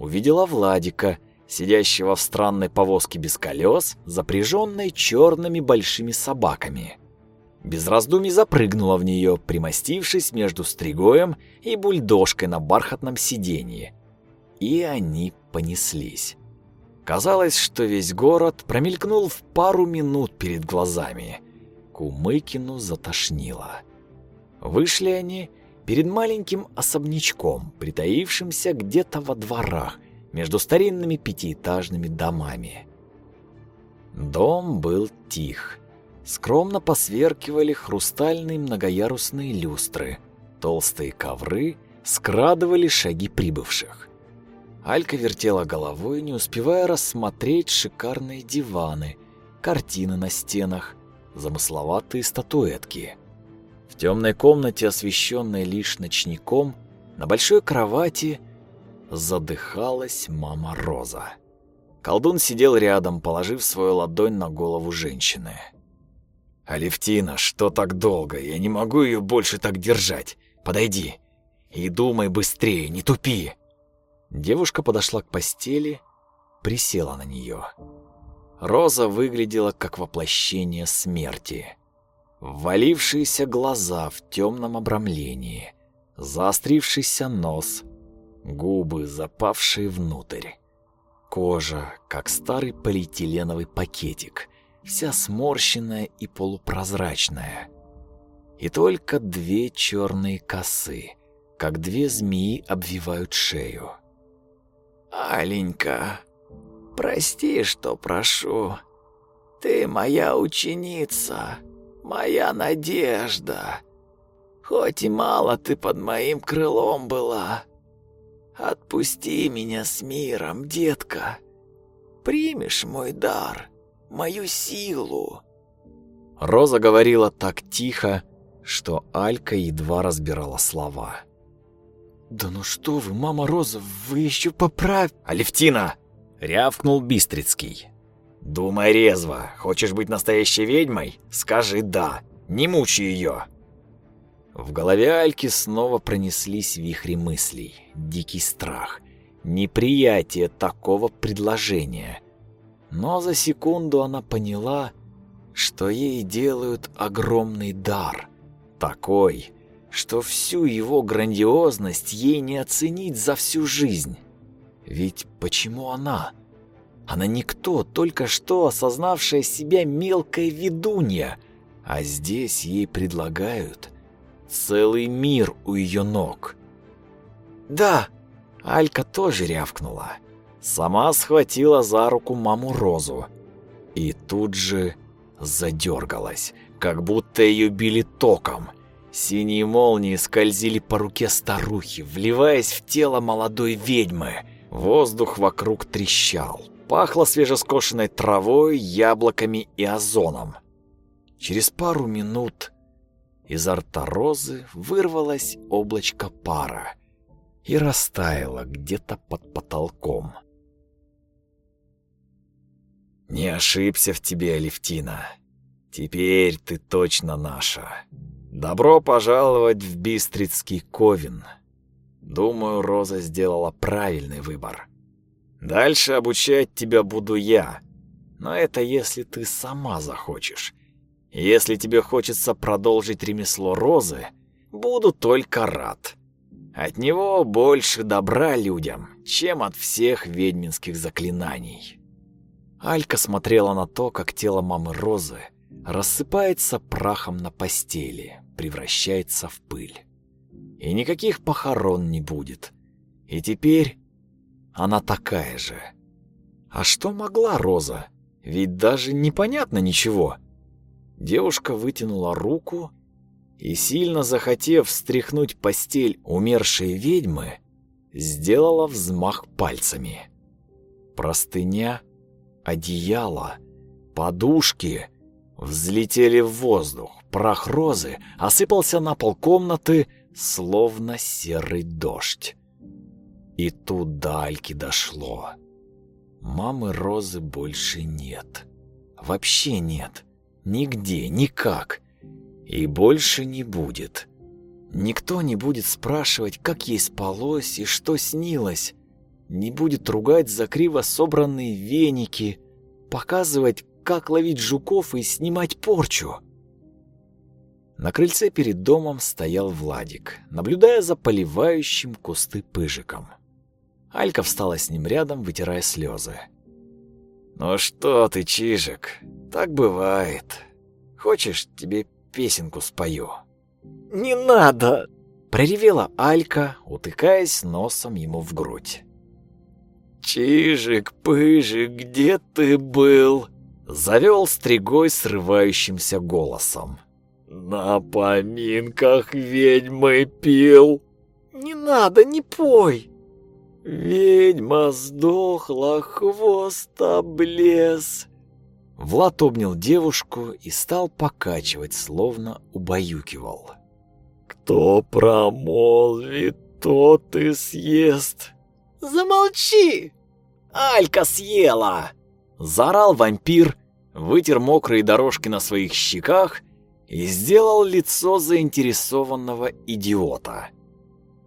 Увидела Владика, сидящего в странной повозке без колес, запряженной черными большими собаками. Без раздумий запрыгнула в нее, примостившись между стригоем и бульдожкой на бархатном сиденье. И они понеслись. Казалось, что весь город промелькнул в пару минут перед глазами. Кумыкину затошнило. Вышли они перед маленьким особнячком, притаившимся где-то во дворах, между старинными пятиэтажными домами. Дом был тих. Скромно посверкивали хрустальные многоярусные люстры. Толстые ковры скрадывали шаги прибывших. Алька вертела головой, не успевая рассмотреть шикарные диваны, картины на стенах, замысловатые статуэтки. Темной комнате, освещенной лишь ночником, на большой кровати задыхалась мама Роза. Колдун сидел рядом, положив свою ладонь на голову женщины. «Алевтина, что так долго? Я не могу ее больше так держать. Подойди и думай быстрее, не тупи!» Девушка подошла к постели, присела на нее. Роза выглядела как воплощение смерти. Ввалившиеся глаза в темном обрамлении, заострившийся нос, губы, запавшие внутрь. Кожа, как старый полиэтиленовый пакетик, вся сморщенная и полупрозрачная. И только две черные косы, как две змеи обвивают шею. «Аленька, прости, что прошу. Ты моя ученица, моя надежда. Хоть и мало ты под моим крылом была. Отпусти меня с миром, детка. Примешь мой дар, мою силу». Роза говорила так тихо, что Алька едва разбирала слова. «Да ну что вы, мама Роза, вы еще поправь...» «Алевтина!» — рявкнул Бистрицкий. «Думай резво. Хочешь быть настоящей ведьмой? Скажи «да». Не мучи ее!» В голове Альки снова пронеслись вихри мыслей, дикий страх, неприятие такого предложения. Но за секунду она поняла, что ей делают огромный дар. Такой, что всю его грандиозность ей не оценить за всю жизнь. Ведь почему она? Она никто, только что осознавшая себя мелкая ведунья, а здесь ей предлагают целый мир у ее ног. Да, Алька тоже рявкнула. Сама схватила за руку маму Розу и тут же задергалась, как будто ее били током – Синие молнии скользили по руке старухи, вливаясь в тело молодой ведьмы. Воздух вокруг трещал. Пахло свежескошенной травой, яблоками и озоном. Через пару минут изо рта Розы вырвалось облачко пара и растаяло где-то под потолком. «Не ошибся в тебе, Алевтина. Теперь ты точно наша. Добро пожаловать в Бистрицкий Ковен. Думаю, Роза сделала правильный выбор. Дальше обучать тебя буду я, но это если ты сама захочешь. Если тебе хочется продолжить ремесло Розы, буду только рад. От него больше добра людям, чем от всех ведьминских заклинаний. Алька смотрела на то, как тело мамы Розы рассыпается прахом на постели, превращается в пыль. И никаких похорон не будет. И теперь она такая же. А что могла Роза? Ведь даже непонятно ничего. Девушка вытянула руку и, сильно захотев встряхнуть постель умершей ведьмы, сделала взмах пальцами. Простыня, одеяло, подушки взлетели в воздух. Прах розы осыпался на пол комнаты, словно серый дождь. И тут до Альки дошло. Мамы Розы больше нет. Вообще нет. Нигде, никак. И больше не будет. Никто не будет спрашивать, как ей спалось и что снилось. Не будет ругать за криво собранные веники, показывать, как ловить жуков и снимать порчу. На крыльце перед домом стоял Владик, наблюдая за поливающим кусты пыжиком. Алька встала с ним рядом, вытирая слезы. «Ну что ты, Чижик, так бывает. Хочешь, тебе песенку спою?» «Не надо!» — проревела Алька, утыкаясь носом ему в грудь. «Чижик, пыжик, где ты был?» — завел стригой срывающимся голосом. «На поминках ведьмы пил!» «Не надо, не пой!» Ведьма сдохла, хвост облез. Влад обнял девушку и стал покачивать, словно убаюкивал. Кто промолвит, тот и съест. Замолчи! Алька съела! Заорал вампир, вытер мокрые дорожки на своих щеках и сделал лицо заинтересованного идиота.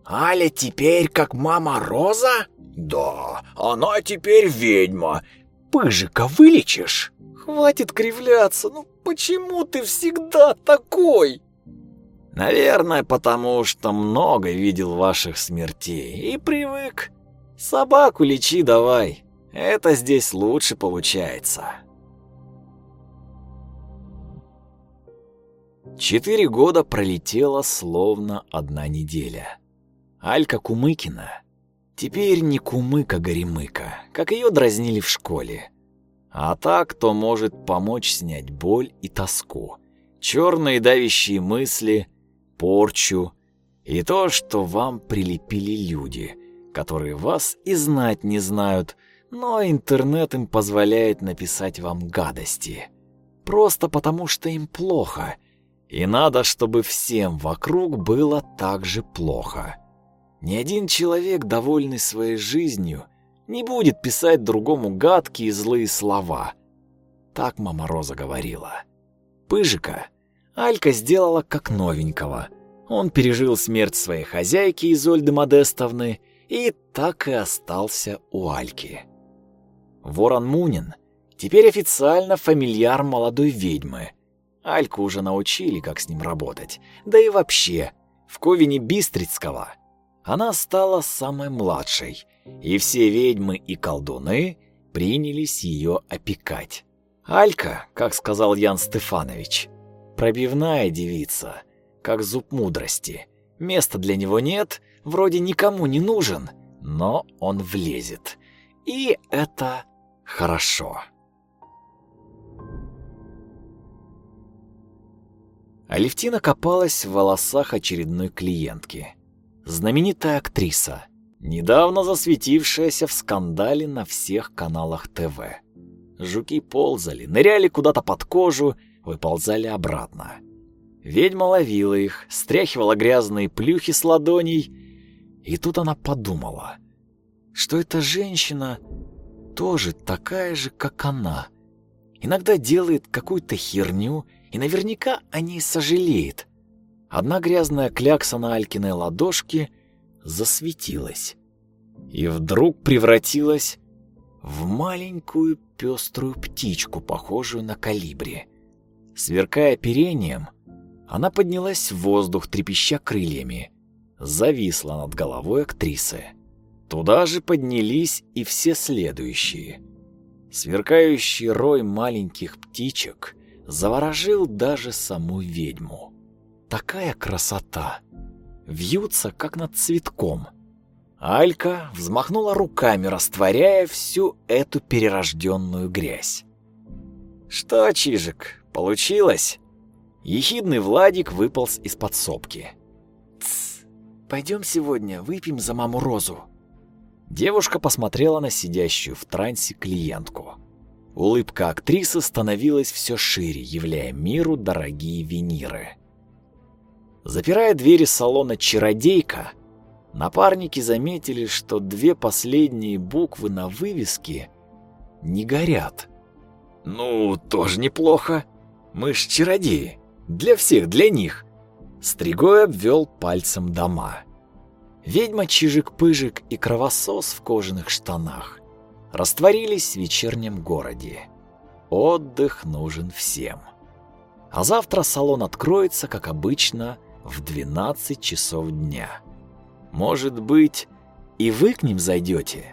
Аля теперь как мама Роза? Да, она теперь ведьма. Пыжика вылечишь? Хватит кривляться, ну почему ты всегда такой? Наверное, потому что много видел ваших смертей и привык. Собаку лечи давай, это здесь лучше получается. Четыре года пролетело словно одна неделя. Алька Кумыкина. Теперь не Кумыка-Горемыка, как ее дразнили в школе. А так, кто может помочь снять боль и тоску, черные давящие мысли, порчу и то, что вам прилепили люди, которые вас и знать не знают, но интернет им позволяет написать вам гадости. Просто потому, что им плохо, и надо, чтобы всем вокруг было так же плохо. Ни один человек, довольный своей жизнью, не будет писать другому гадкие и злые слова. Так мама Роза говорила. Пыжика Алька сделала как новенького. Он пережил смерть своей хозяйки Изольды Модестовны и так и остался у Альки. Ворон Мунин теперь официально фамильяр молодой ведьмы. Альку уже научили, как с ним работать. Да и вообще, в Ковине Бистрицкого – она стала самой младшей, и все ведьмы и колдуны принялись ее опекать. Алька, как сказал Ян Стефанович, пробивная девица, как зуб мудрости. Места для него нет, вроде никому не нужен, но он влезет. И это хорошо. Алевтина копалась в волосах очередной клиентки знаменитая актриса, недавно засветившаяся в скандале на всех каналах ТВ. Жуки ползали, ныряли куда-то под кожу, выползали обратно. Ведьма ловила их, стряхивала грязные плюхи с ладоней, и тут она подумала, что эта женщина тоже такая же, как она. Иногда делает какую-то херню и наверняка о ней сожалеет. Одна грязная клякса на Алькиной ладошке засветилась и вдруг превратилась в маленькую пеструю птичку, похожую на калибри. Сверкая оперением, она поднялась в воздух, трепеща крыльями, зависла над головой актрисы. Туда же поднялись и все следующие. Сверкающий рой маленьких птичек заворожил даже саму ведьму. Такая красота! Вьются, как над цветком. Алька взмахнула руками, растворяя всю эту перерожденную грязь. «Что, Чижик, получилось?» Ехидный Владик выполз из подсобки. «Тсс, пойдем сегодня выпьем за маму Розу». Девушка посмотрела на сидящую в трансе клиентку. Улыбка актрисы становилась все шире, являя миру дорогие виниры. Запирая двери салона «Чародейка», напарники заметили, что две последние буквы на вывеске не горят. «Ну, тоже неплохо. Мы ж чародеи. Для всех, для них». Стригой обвел пальцем дома. Ведьма Чижик-Пыжик и Кровосос в кожаных штанах растворились в вечернем городе. Отдых нужен всем. А завтра салон откроется, как обычно, в 12 часов дня. Может быть, и вы к ним зайдете?